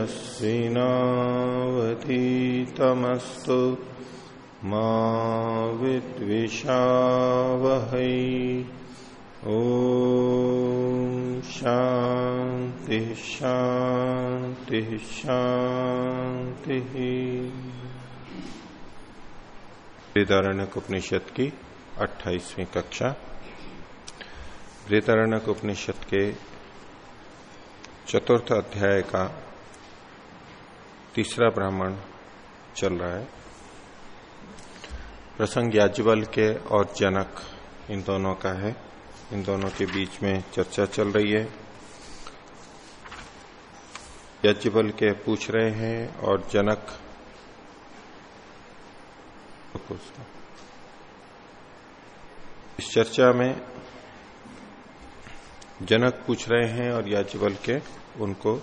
तेजस्विनावधीतमस्तु मा विद्विषावहै। ओ शांति शांति शांति वृदारण्यक उपनिषद की अट्ठाईसवीं कक्षा। वृदारण्यक उपनिषद के चतुर्थ अध्याय का तीसरा ब्राह्मण चल रहा है। प्रसंग याज्ञवल के और जनक, इन दोनों का है। इन दोनों के बीच में चर्चा चल रही है। यज्ञबल के पूछ रहे हैं और जनक इस चर्चा में जनक पूछ रहे हैं और याज्ञबल के उनको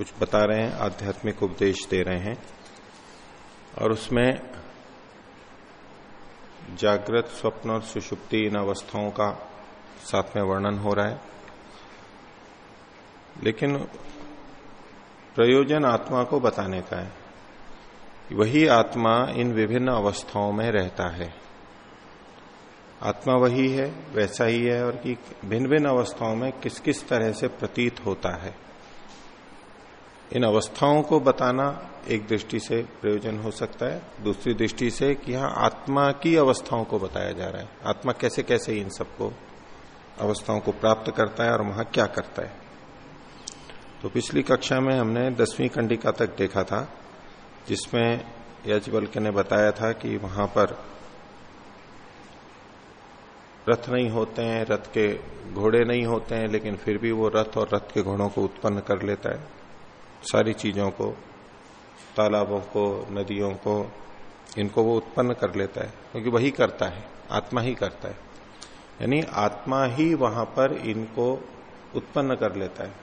कुछ बता रहे हैं, आध्यात्मिक उपदेश दे रहे हैं। और उसमें जागृत स्वप्न और सुषुप्ति इन अवस्थाओं का साथ में वर्णन हो रहा है। लेकिन प्रयोजन आत्मा को बताने का है। वही आत्मा इन विभिन्न अवस्थाओं में रहता है। आत्मा वही है, वैसा ही है और कि भिन्न भिन्न अवस्थाओं में किस किस तरह से प्रतीत होता है। इन अवस्थाओं को बताना एक दृष्टि से प्रयोजन हो सकता है। दूसरी दृष्टि से कि यहाँ आत्मा की अवस्थाओं को बताया जा रहा है। आत्मा कैसे कैसे इन सबको अवस्थाओं को प्राप्त करता है और वहाँ क्या करता है। तो पिछली कक्षा में हमने दसवीं कंडिका तक देखा था, जिसमें यजबल्क ने बताया था कि वहाँ पर रथ नहीं होते हैं, रथ के घोड़े नहीं होते हैं, लेकिन फिर भी वो रथ और रथ के घोड़ों को उत्पन्न कर लेता है। सारी चीज़ों को, तालाबों को, नदियों को, इनको वो उत्पन्न कर लेता है, क्योंकि वही करता है, आत्मा ही करता है। यानी आत्मा ही वहाँ पर इनको उत्पन्न कर लेता है।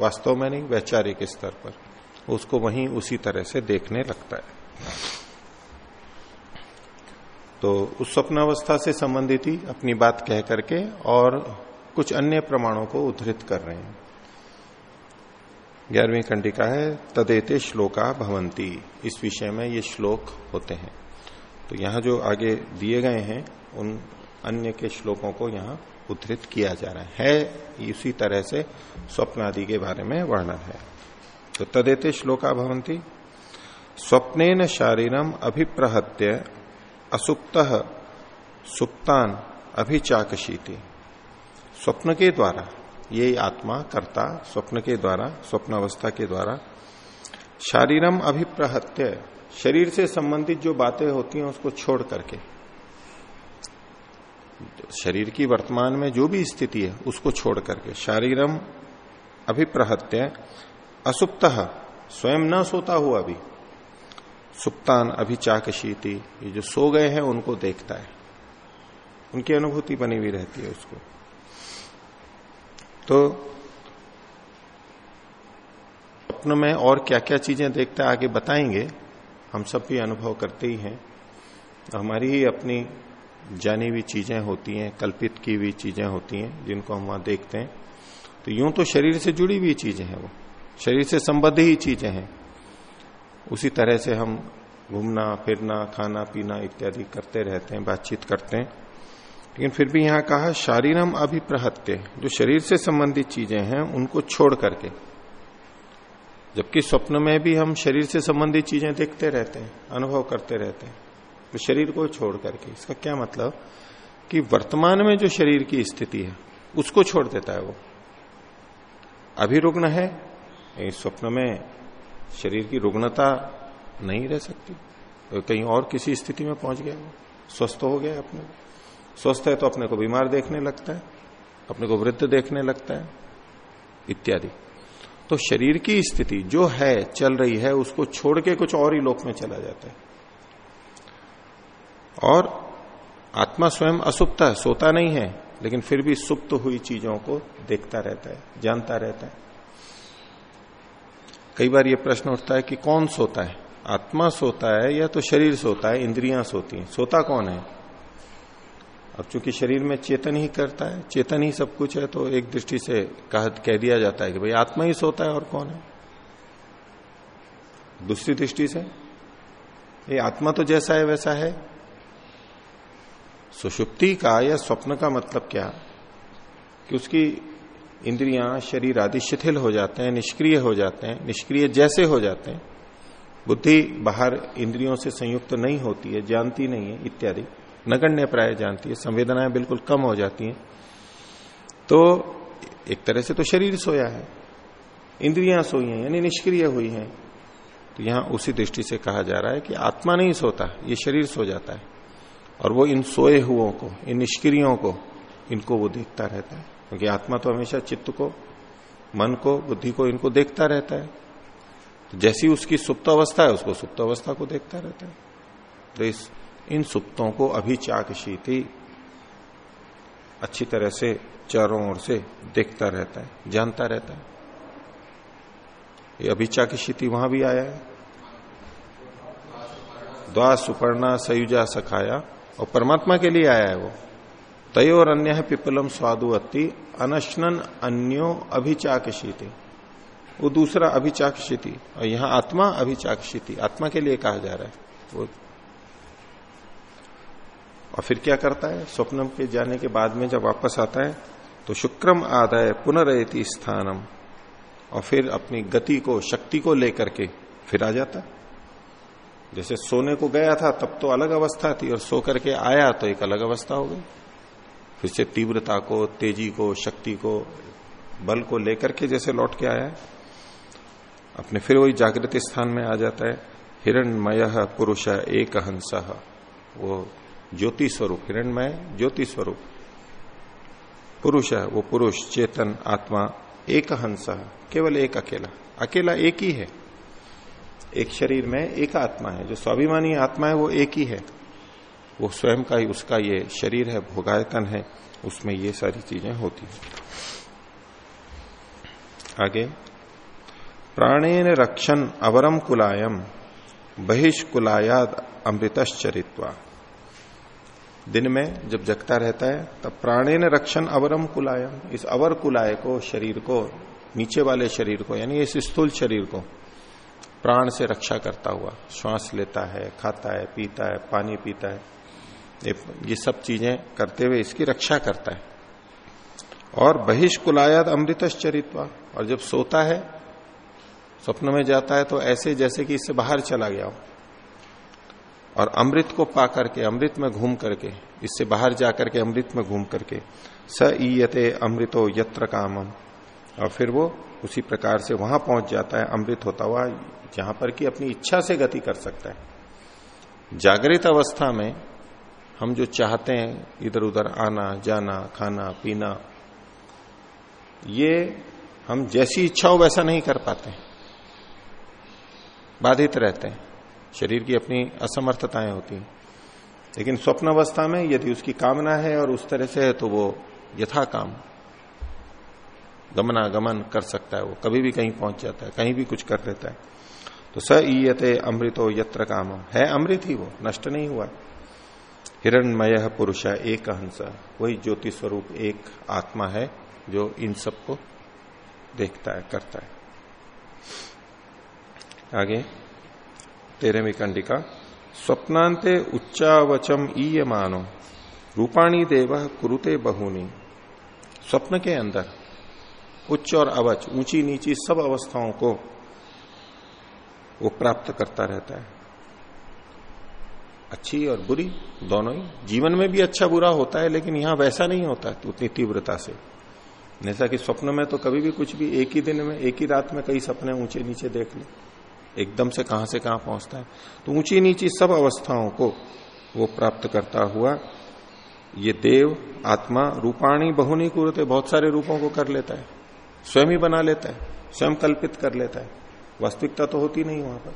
वास्तव में नहीं, वैचारिक स्तर पर। उसको वहीं उसी तरह से देखने लगता है। तो उस स्वप्नावस्था से संबंधित ही अपनी बात कह करके और कुछ अन्य प्रमाणों को उद्धृत कर रहे हैं। ग्यारहवीं कंडिका है तदेते श्लोका भवंती इस विषय में ये श्लोक होते हैं। तो यहाँ जो आगे दिए गए हैं उन अन्य के श्लोकों को यहाँ उद्धृत किया जा रहा है, इसी तरह से स्वप्न आदि के बारे में वर्णन है। तो तदेते श्लोका भवंती स्वप्नेन शारीरम अभिप्रहत्य असुप्त सुप्तान अभिचाकशीति। स्वप्न के द्वारा ये आत्मा, करता, स्वप्न के द्वारा, स्वप्न अवस्था के द्वारा। शारीरम अभिप्रहत्य, शरीर से संबंधित जो बातें होती हैं उसको छोड़ करके। शरीर की वर्तमान में जो भी स्थिति है, उसको छोड़ करके। शारीरम अभिप्रहत्य, असुप्त, स्वयं न सोता हुआ भी। सुप्तान अभिचाकशीति, ये जो सो गए हैं, उनको देखता है। उनकी अनुभूति बनी हुई रहती है उसको। तो स्वप्न में और क्या क्या चीज़ें देखते हैं, आगे बताएँगे। हम सब भी अनुभव करते ही हैं। हमारी ही अपनी जानी हुई चीज़ें होती हैं, कल्पित की हुई चीज़ें होती हैं, जिनको हम वहाँ देखते हैं। तो यूँ तो शरीर से जुड़ी हुई चीज़ें हैं वो। शरीर से संबद्ध ही चीज़ें हैं। उसी तरह से हम घूमना, फिरना, खाना, पीना इत्यादि करते रहते हैं, बातचीत करते हैं। लेकिन फिर भी यहाँ कहा, शारीरम अभिप्रहत्य जो शरीर से संबंधित चीज़ें हैं, उनको छोड़ करके। जबकि स्वप्न में भी हम शरीर से संबंधित चीज़ें देखते रहते हैं, अनुभव करते रहते हैं तो शरीर को छोड़ करके। इसका क्या मतलब? कि वर्तमान में जो शरीर की स्थिति है, उसको छोड़ देता है वो। अभी रुग्ण है इस स्वप्न में शरीर की रुग्णता नहीं रह सकती। तो कहीं और किसी स्थिति में पहुँच गया वो, स्वस्थ हो गया अपने। स्वस्थ है तो अपने को बीमार देखने लगता है, अपने को वृद्ध देखने लगता है, इत्यादि। तो शरीर की स्थिति जो है, चल रही है, उसको छोड़ के कुछ और ही लोक में चला जाता है। और आत्मा स्वयं असुप्त है, सोता नहीं है, लेकिन फिर भी सुप्त हुई चीज़ों को देखता रहता है, जानता रहता है। कई बार ये प्रश्न उठता है कि कौन सोता है? आत्मा सोता है या तो शरीर सोता है, इंद्रियाँ सोती हैं? सोता कौन है? अब चूँकि शरीर में चेतन ही करता है, चेतन ही सब कुछ है तो एक दृष्टि से कह कह दिया जाता है कि भाई आत्मा ही सोता है और कौन है? दूसरी दृष्टि से, ये आत्मा तो जैसा है वैसा है। सुषुप्ति का या स्वप्न का मतलब क्या? कि उसकी इंद्रियाँ शरीर आदि शिथिल हो जाते हैं, निष्क्रिय हो जाते हैं, निष्क्रिय जैसे हो जाते हैं। बुद्धि बाहर इंद्रियों से संयुक्त नहीं होती है, जानती नहीं है, इत्यादि। नगण्य प्राय जानती है, संवेदनाएँ बिल्कुल कम हो जाती हैं। तो एक तरह से तो शरीर सोया है, इंद्रियाँ सोई हैं, यानी निष्क्रिय हुई हैं। तो यहाँ उसी दृष्टि से कहा जा रहा है कि आत्मा नहीं सोता, ये शरीर सो जाता है। और वो इन सोए हुओं को, इन निष्क्रियों को, इनको वो देखता रहता है। क्योंकि आत्मा तो हमेशा चित्त को, मन को, बुद्धि को, इनको देखता रहता है। तो जैसी उसकी सुप्त अवस्था है, उसको सुप्त अवस्था को देखता रहता है। तो इस इन सुप्तों को अभिचाकशीति अच्छी तरह से चारों ओर से देखता रहता है, जानता रहता है। ये अभिचा की स्थिति वहाँ भी आया है। द्वा सुपर्णा सयुजा सखाया, और परमात्मा के लिए आया है वो। तय और अन्य है पिपलम स्वादु अति अनशनन अन्यो अभिचाकशीति वो दूसरा अभिचाकशीति और यहाँ आत्मा अभिचाकशीति आत्मा के लिए कहा जा रहा है। वो और फिर क्या करता है? स्वप्न के जाने के बाद में जब वापस आता है तो शुक्रम आदाय पुनरयति स्थानम और फिर अपनी गति को, शक्ति को लेकर के फिर आ जाता। जैसे सोने को गया था, तब तो अलग अवस्था थी और सो करके आया तो एक अलग अवस्था हो गई। फिर से तीव्रता को, तेज़ी को, शक्ति को, बल को लेकर के जैसे लौट के आया। अपने फिर वही जागृत स्थान में आ जाता है। हिरणमय पुरुष एक हंस वो ज्योति स्वरूप, हिरणमय ज्योति स्वरूप। पुरुष है, वो पुरुष, चेतन, आत्मा एक हंस केवल एक अकेला। अकेला एक ही है। एक शरीर में एक आत्मा है। जो स्वाभिमानी आत्मा है, वो एक ही है। वो स्वयं का ही, उसका ये शरीर है, भोगायतन है, उसमें ये सारी चीज़ें होती हैं। आगे, प्राणेन रक्षण अवरम कुलायम बहिष्कुलायाद अमृतश्चरित्वा। दिन में जब जगता रहता है, तब प्राणेन रक्षण अवरम कुलायम। इस अवर कुलाय को, शरीर को, नीचे वाले शरीर को, यानी इस स्थूल शरीर को, प्राण से रक्षा करता हुआ, श्वास लेता है, खाता है, पीता है, पानी पीता है ये सब चीज़ें करते हुए इसकी रक्षा करता है। और बहिष्कुलायात अमृतश्चरित्वा, और जब सोता है, स्वप्न में जाता है तो ऐसे जैसे कि इससे बाहर चला गया हो। और अमृत को पा करके, अमृत में घूम करके, इससे बाहर जाकर के अमृत में घूम करके, स ईयते अमृतो यत्र कामम। और फिर वो उसी प्रकार से वहाँ पहुँच जाता है, अमृत होता हुआ, जहाँ पर कि अपनी इच्छा से गति कर सकता है। जागृत अवस्था में हम जो चाहते हैं इधर उधर आना, जाना, खाना, पीना, ये हम जैसी इच्छा हो वैसा नहीं कर पाते। बाधित रहते हैं। शरीर की अपनी असमर्थताएँ होती लेकिन स्वप्न अवस्था में यदि उसकी कामना है और उस तरह से है तो वो यथा काम गमनागमन कर सकता है। वो कभी भी कहीं पहुँच जाता है, कहीं भी कुछ कर लेता है। तो स ईयते अमृतो यत्र काम। है अमृत ही वो, नष्ट नहीं हुआ। हिरणमय पुरुष है एक हंस वही ज्योति स्वरूप एक आत्मा है, जो इन सबको देखता है, करता है। आगे। तेरहवीं कंडिका स्वप्नांते उच्चावचम ईय मानो रूपाणी देव कुरुते बहुनी। स्वप्न के अंदर, उच्च और अवच, ऊँची नीची सब अवस्थाओं को वो प्राप्त करता रहता है। अच्छी और बुरी दोनों ही। जीवन में भी अच्छा बुरा होता है, लेकिन यहाँ वैसा नहीं होता उतनी तीव्रता से। जैसा कि स्वप्न में तो कभी भी कुछ भी एक ही दिन में, एक ही रात में कई सपने ऊँचे नीचे देख ले। एकदम से कहाँ से कहाँ पहुँचता है। तो ऊँची नीची सब अवस्थाओं को वो प्राप्त करता हुआ ये देव, आत्मा, रूपाणी, बहुनी कुरते बहुत सारे रूपों को कर लेता है। स्वयं ही बना लेता है, स्वयं कल्पित कर लेता है। वास्तविकता तो होती नहीं वहाँ पर।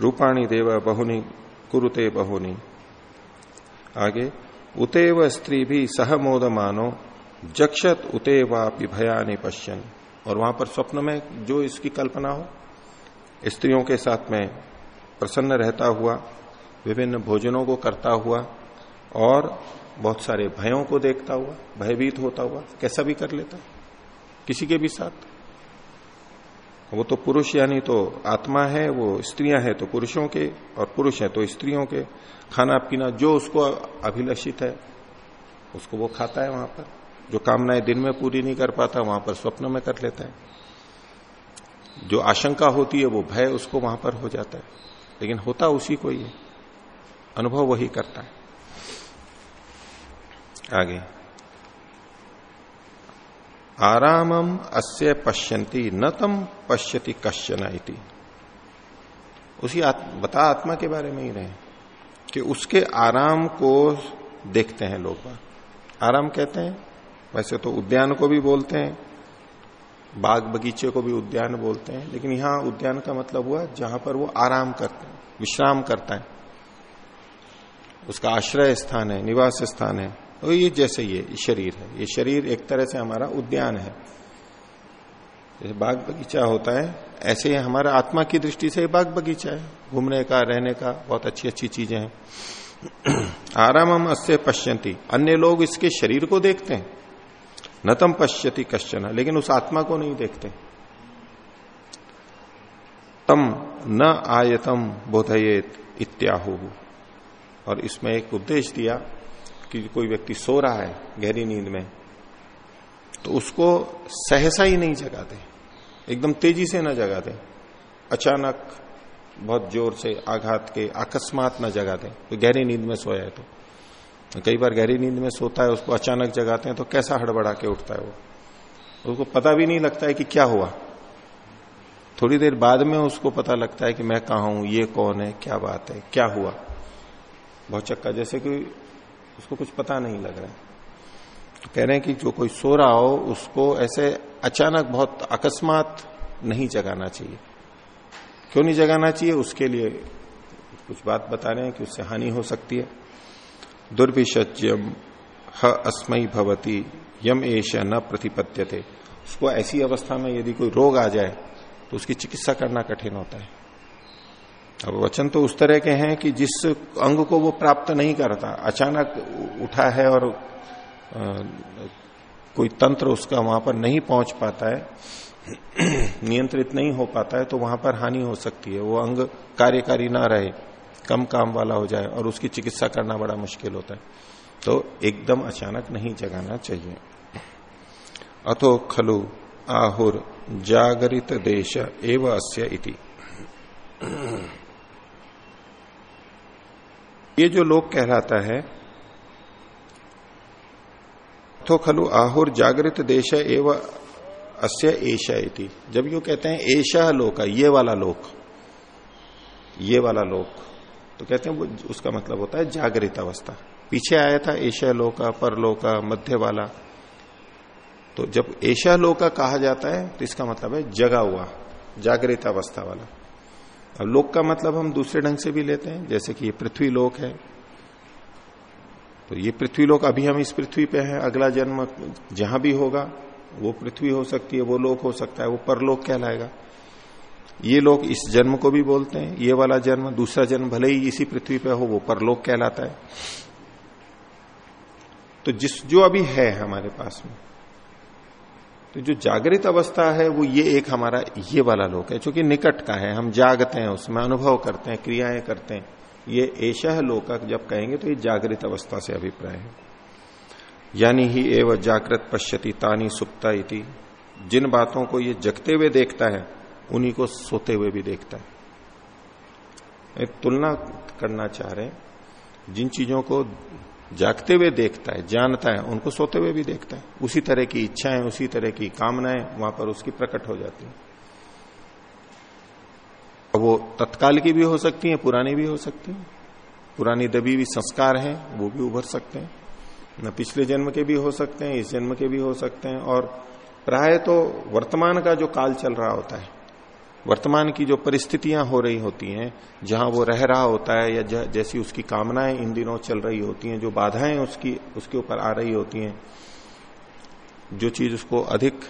रूपाणी देव, बहुनी कुरुते, बहुनी। आगे, उतेव स्त्री भी सहमोद मानो जक्षत उतेवा भयानि पश्यन। और वहाँ पर स्वप्न में जो इसकी कल्पना हो, स्त्रियों के साथ में प्रसन्न रहता हुआ, विभिन्न भोजनों को करता हुआ, और बहुत सारे भयों को देखता हुआ, भयभीत होता हुआ, कैसा भी कर लेता, किसी के भी साथ। वो तो पुरुष यानी तो आत्मा है, वो स्त्रियाँ हैं तो पुरुषों के, और पुरुष है तो स्त्रियों के। खाना पीना जो उसको अभिलषित है, उसको वो खाता है वहाँ पर। जो कामनाएँ दिन में पूरी नहीं कर पाता वहाँ पर स्वप्न में कर लेता है। जो आशंका होती है वो भय उसको वहाँ पर हो जाता है। लेकिन होता उसी को ही है। अनुभव वही करता है। आगे। आरामम अस्य पश्यंती न तम पश्यति कश्चन इति। उसी आत, बता आत्मा के बारे में ही रहे। कि उसके आराम को देखते हैं लोग। आराम कहते हैं वैसे तो उद्यान को भी बोलते हैं, बाग बगीचे को भी उद्यान बोलते हैं, लेकिन यहाँ उद्यान का मतलब हुआ जहाँ पर वो आराम करते हैं, विश्राम करता है। उसका आश्रय स्थान है, निवास स्थान है तो ये जैसे ये शरीर है। ये शरीर एक तरह से हमारा उद्यान है। जैसे बाग बगीचा होता है, ऐसे ही हमारा आत्मा की दृष्टि से बाग बगीचा है। घूमने का, रहने का बहुत अच्छी अच्छी चीज़ें हैं। आराम हम अस्य पश्यंती अन्य लोग इसके शरीर को देखते हैं। नतम पश्यति कश्चन। लेकिन उस आत्मा को नहीं देखते। तम न आयतम बोधयेत इत्याहु। और इसमें एक उपदेश दिया कि कोई व्यक्ति सो रहा है गहरी नींद में तो उसको सहसा ही नहीं जगाते। एकदम तेज़ी से न जगा दे अचानक बहुत ज़ोर से आघात के, अकस्मात न जगा दे तो गहरी नींद में सोया है तो। कई बार गहरी नींद में सोता है, उसको अचानक जगाते हैं तो कैसा हड़बड़ा के उठता है वो? उसको पता भी नहीं लगता है कि क्या हुआ। थोड़ी देर बाद में उसको पता लगता है कि मैं कहा हूँ, ये कौन है, क्या बात है, क्या हुआ? बहुत चक्का, जैसे कि उसको कुछ पता नहीं लग रहा है। तो कह रहे हैं कि जो कोई सो रहा हो, उसको ऐसे अचानक बहुत अकस्मात नहीं जगाना चाहिए। क्यों नहीं जगाना चाहिए? उसके लिए कुछ बात बता रहे हैं कि उससे हानि हो सकती है। दुर्भिषज्यम ह अस्मयी भवती यम एश न प्रतिपद्यते। उसको ऐसी अवस्था में यदि कोई रोग आ जाए तो उसकी चिकित्सा करना कठिन होता है। अब वचन तो उस तरह के हैं कि जिस अंग को वो प्राप्त नहीं करता अचानक उठा है और आ, कोई तंत्र उसका वहाँ पर नहीं पहुँच पाता है नियंत्रित नहीं हो पाता है तो वहाँ पर हानि हो सकती है। वो अंग कार्यकारी ना रहे। कम काम वाला हो जाए और उसकी चिकित्सा करना बड़ा मुश्किल होता है। तो एकदम अचानक नहीं जगाना चाहिए। अथो खलु आहुर जागरित देश एवं अस्य इति। ये जो लोग कहलाता है तो खलु आहुर जागृत देश एवं अस्य एशा इति। जब यू कहते हैं एशा लोक, ये वाला लोक, ये वाला लोक। तो कहते हैं वो उसका मतलब होता है जागृत अवस्था। पीछे आया था एशिया लोका परलोका मध्य वाला। तो जब एशिया लोका कहा जाता है तो इसका मतलब है जगा हुआ जागृत अवस्था वाला। अब लोक का मतलब हम दूसरे ढंग से भी लेते हैं, जैसे कि ये पृथ्वी लोक है। तो ये पृथ्वी लोक, अभी हम इस पृथ्वी पे हैं, अगला जन्म जहाँ भी होगा, वो पृथ्वी हो सकती है, वो लोक हो सकता है, वो परलोक कहलाएगा। ये लोग इस जन्म को भी बोलते हैं, ये वाला जन्म, दूसरा जन्म भले ही इसी पृथ्वी पे हो, वो परलोक कहलाता है। तो जिस, जो अभी है हमारे पास में तो जो जागृत अवस्था है, वो ये एक हमारा ये वाला लोक है क्योंकि निकट का है। हम जागते हैं, उसमें अनुभव करते हैं, क्रियाएँ करते हैं। ये ऐसा लोक जब कहेंगे तो ये जागृत अवस्था से अभिप्राय है। यानी ही एवं जागृत पश्यति तानी सुप्ता इति। जिन बातों को ये जगते हुए देखता है उन्हीं को सोते हुए भी देखता है। तुलना करना चाह रहे जिन चीज़ों को जागते हुए देखता है, जानता है, उनको सोते हुए भी देखता है। उसी तरह की इच्छाएँ, उसी तरह की कामनाएँ वहाँ पर उसकी प्रकट हो जाती है। वो तत्काल की भी हो सकती है, पुरानी भी हो सकती है। पुरानी दबी हुई संस्कार हैं, वो भी उभर सकते हैं। न पिछले जन्म के भी हो सकते हैं, इस जन्म के भी हो सकते हैं। और प्राय तो वर्तमान का जो काल चल रहा होता है वर्तमान की जो परिस्थितियाँ हो रही होती हैं, जहाँ वो रह रहा होता है या जैसी उसकी कामनाएँ इन दिनों चल रही होती हैं, जो बाधाएँ उसकी, उसके ऊपर आ रही होती हैं, जो चीज़ उसको अधिक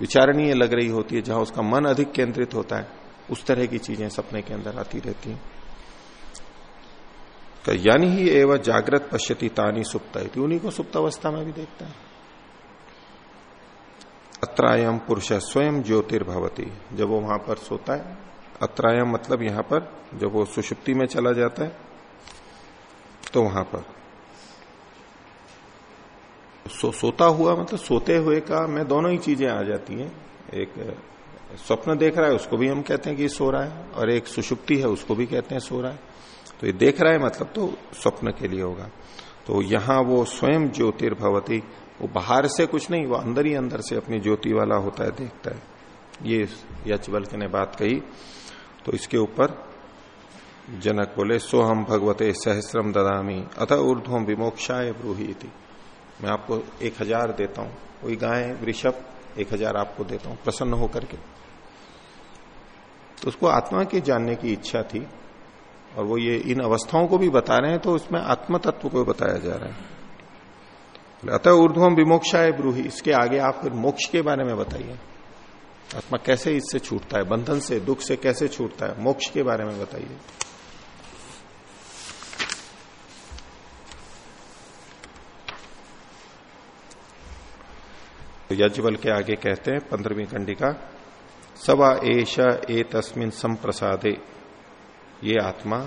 विचारणीय लग रही होती है, जहाँ उसका मन अधिक केंद्रित होता है, उस तरह की चीज़ें सपने के अंदर आती रहती हैं। यानी ही एवं जागृत पश्यति तानी सुप्त उन्हीं को सुप्त अवस्था में भी देखता है। अत्रायम पुरुष स्वयं ज्योतिर्भवती। जब वो वहाँ पर सोता है अत्रायम मतलब यहाँ पर जब वो सुषुप्ति में चला जाता है तो वहाँ पर। सो, सोता हुआ मतलब सोते हुए का मैं दोनों ही चीज़ें आ जाती हैं। एक स्वप्न देख रहा है उसको भी हम कहते हैं कि सो रहा है और एक सुषुप्ति है उसको भी कहते हैं सो रहा है। तो ये देख रहा है मतलब तो स्वप्न के लिए होगा। तो यहाँ वो स्वयं ज्योतिर्भवती वो बाहर से कुछ नहीं, वो अंदर ही अंदर से अपनी ज्योति वाला होता है, देखता है। ये यचवल्क ने बात कही। तो इसके ऊपर जनक बोले सो हम भगवते सहस्रम ददामी, अथ ऊर्ध्वम विमोक्षाय ब्रूही थी मैं आपको एक हज़ार देता हूँ। कोई गाय, वृषभ, एक हज़ार आपको देता हूँ, प्रसन्न होकर के। तो उसको आत्मा के जानने की इच्छा थी, और वो ये इन अवस्थाओं को भी बता रहे हैं तो उसमें आत्म तत्व को बताया जा रहा है। अतः ऊर्ध्वम विमोक्षाय ब्रूही। इसके आगे आप फिर मोक्ष के बारे में बताइए। आत्मा कैसे इससे छूटता है? बंधन से, दुख से कैसे छूटता है? मोक्ष के बारे में बताइए। तो के आगे कहते हैं, पंद्रहवीं कंडिका सवा एश ए तस्मिन संप्रसादे। ये आत्मा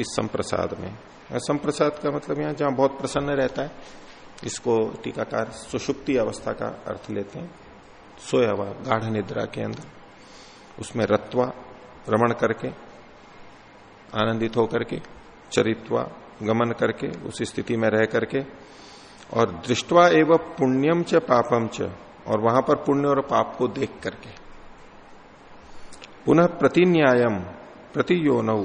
इस संप्रसाद में संप्रसाद का मतलब यहाँ जहाँ बहुत प्रसन्न रहता है इसको टीकाकार सुषुप्ति अवस्था का अर्थ लेते हैं। सोया हुआ गाढ़ निद्रा के अंदर, उसमें रत्वा, रमण करके, आनंदित होकर के, चरित्वा, गमन करके, उस स्थिति में रह करके, और दृष्टवा एवं पुण्यम च पापम च, और वहाँ पर पुण्य और पाप को देख करके। पुनः प्रतिन्यायम, प्रतियोनौ,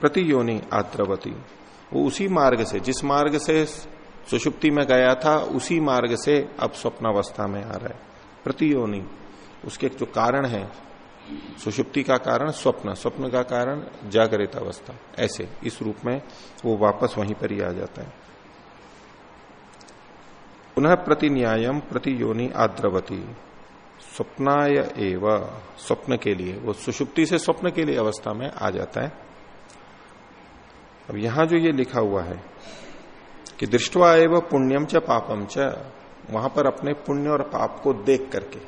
प्रतियोनि आद्रवती। वो उसी मार्ग से, जिस मार्ग से सुषुप्ति में गया था, उसी मार्ग से अब स्वप्नावस्था में आ रहा है। प्रतियोनि, उसके जो कारण है, सुषुप्ति का कारण स्वप्न स्वप्न का कारण जागृत अवस्था ऐसे, इस रूप में वो वापस वहीं पर ही आ जाता है। पुनः प्रति न्यायम प्रति योनि आद्रवती। स्वप्नाय एव, स्वप्न के लिए, वो सुषुप्ति से स्वप्न के लिए अवस्था में आ जाता है। अब यहाँ जो ये लिखा हुआ है कि दृष्टवा एव पुण्यम च पापम च। वहाँ पर अपने पुण्य और पाप को देख करके।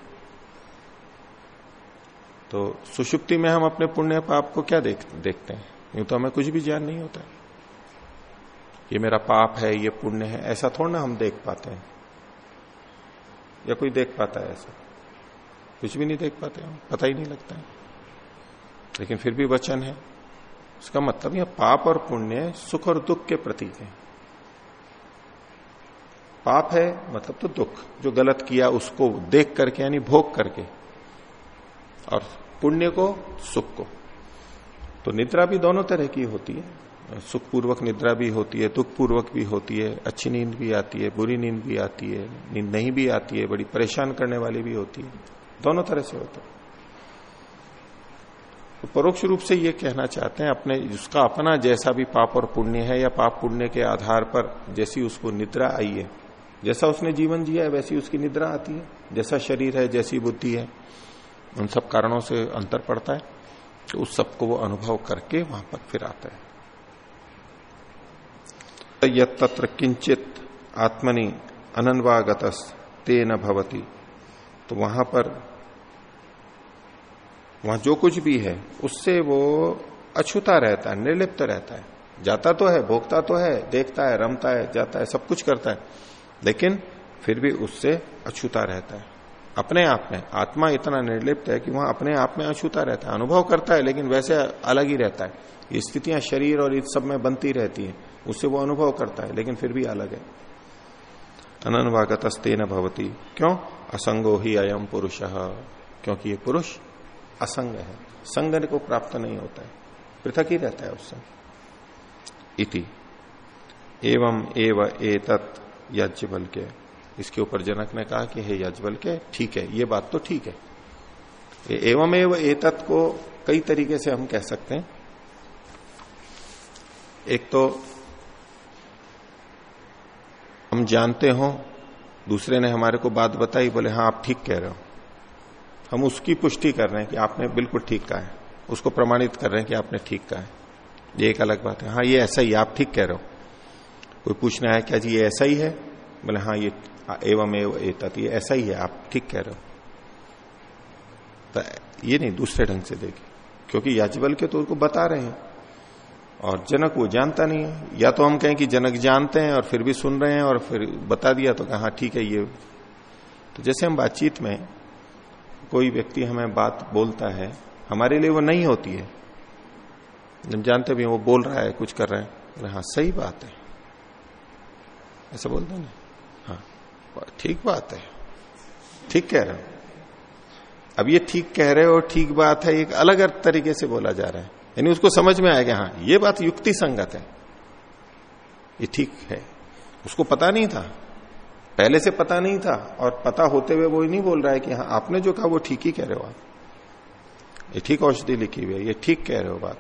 तो सुषुप्ति में हम अपने पुण्य पाप को क्या देख, देखते हैं? यूँ तो हमें कुछ भी ज्ञान नहीं होता। ये मेरा पाप है ये पुण्य है ऐसा थोड़ा ना हम देख पाते हैं। या कोई देख पाता है ऐसा? कुछ भी नहीं देख पाते हम पता ही नहीं लगता है। लेकिन फिर भी वचन है। उसका मतलब यह पाप और पुण्य सुख और दुख के प्रतीक है। पाप है मतलब तो दुख। जो गलत किया उसको देख करके, यानी भोग करके। और पुण्य को, सुख को। तो निद्रा भी दोनों तरह की होती है। सुखपूर्वक निद्रा भी होती है दुख पूर्वक भी होती है, अच्छी नींद भी आती है, बुरी नींद भी आती है, नींद नहीं भी आती है, बड़ी परेशान करने वाली भी होती है। दोनों तरह से होता है। तो परोक्ष रूप से ये कहना चाहते हैं, अपने उसका अपना जैसा भी पाप और पुण्य है, या पाप पुण्य के आधार पर जैसी उसको निद्रा आई है जैसा उसने जीवन जिया है, वैसी उसकी निद्रा आती है। जैसा शरीर है, जैसी बुद्धि है, उन सब कारणों से अंतर पड़ता है तो उस सबको वो अनुभव करके वहाँ पर फिर आता है। तत्र किंचित आत्मनि अनन्वागत ते न भवती। तो वहाँ पर, वहाँ जो कुछ भी है, उससे वो अछूता रहता है, निर्लिप्त रहता है। जाता तो है, भोगता तो है, देखता है, रमता है, जाता है, सब कुछ करता है। लेकिन फिर भी उससे अछूता रहता है। अपने आप में, आत्मा इतना निर्लिप्त है कि वहाँ अपने आप में अछूता रहता है, अनुभव करता है, लेकिन वैसे अलग ही रहता है। ये स्थितियाँ शरीर और इस सब में बनती रहती है, उससे वो अनुभव करता है, लेकिन फिर भी अलग है। अनन्वागत न भवती। क्यों? असंगो ही अयम पुरुष। क्योंकि ये पुरुष असंग है। संग को प्राप्त नहीं होता है। पृथक ही रहता है उससे। इति। एवं एव एतत् यज्ञ बल के। इसके ऊपर जनक ने कहा कि हे यजबल के ठीक है, ये बात तो ठीक है। एवं एवं एतत् को कई तरीके से हम कह सकते हैं। एक तो हम जानते हो, दूसरे ने हमारे को बात बताई, बोले हाँ आप ठीक कह रहे हो। हम उसकी पुष्टि कर रहे हैं कि आपने बिल्कुल ठीक कहा है। उसको प्रमाणित कर रहे हैं कि आपने ठीक कहा है। ये एक अलग बात है। हाँ ये ऐसा ही, आप ठीक कह रहे हो। कोई पूछना है क्या जी ये ऐसा ही है? बोले हाँ ये एवं एवं एतत ये ऐसा ही है, आप ठीक कह रहे हो। तो ये नहीं, दूसरे ढंग से देखिए क्योंकि याजबल के तो उसको बता रहे हैं। और जनक वो जानता नहीं है। या तो हम कहें कि जनक जानते हैं और फिर भी सुन रहे हैं और फिर बता दिया तो कहा ठीक है, ये। तो जैसे हम बातचीत में कोई व्यक्ति हमें बात बोलता है, हमारे लिए वो नहीं होती है। जब जानते भी वो बोल रहा है, कुछ कर रहे हैं। हाँ सही बात है। ऐसा बोलते हैं ना? हाँ। ठीक बात है। ठीक कह रहे हो। अब ये ठीक कह रहे हो ठीक बात है एक अलग अलग तरीके से बोला जा रहा है। यानी उसको समझ में आएगा हाँ ये बात युक्ति संगत है। ये ठीक है। उसको पता नहीं था। पहले से पता नहीं था और पता होते हुए वो ही नहीं बोल रहा है कि हाँ आपने जो कहा वो ठीक ही कह रहे हो आप। ये ठीक औषधि लिखी हुई है ये ठीक कह रहे हो बात।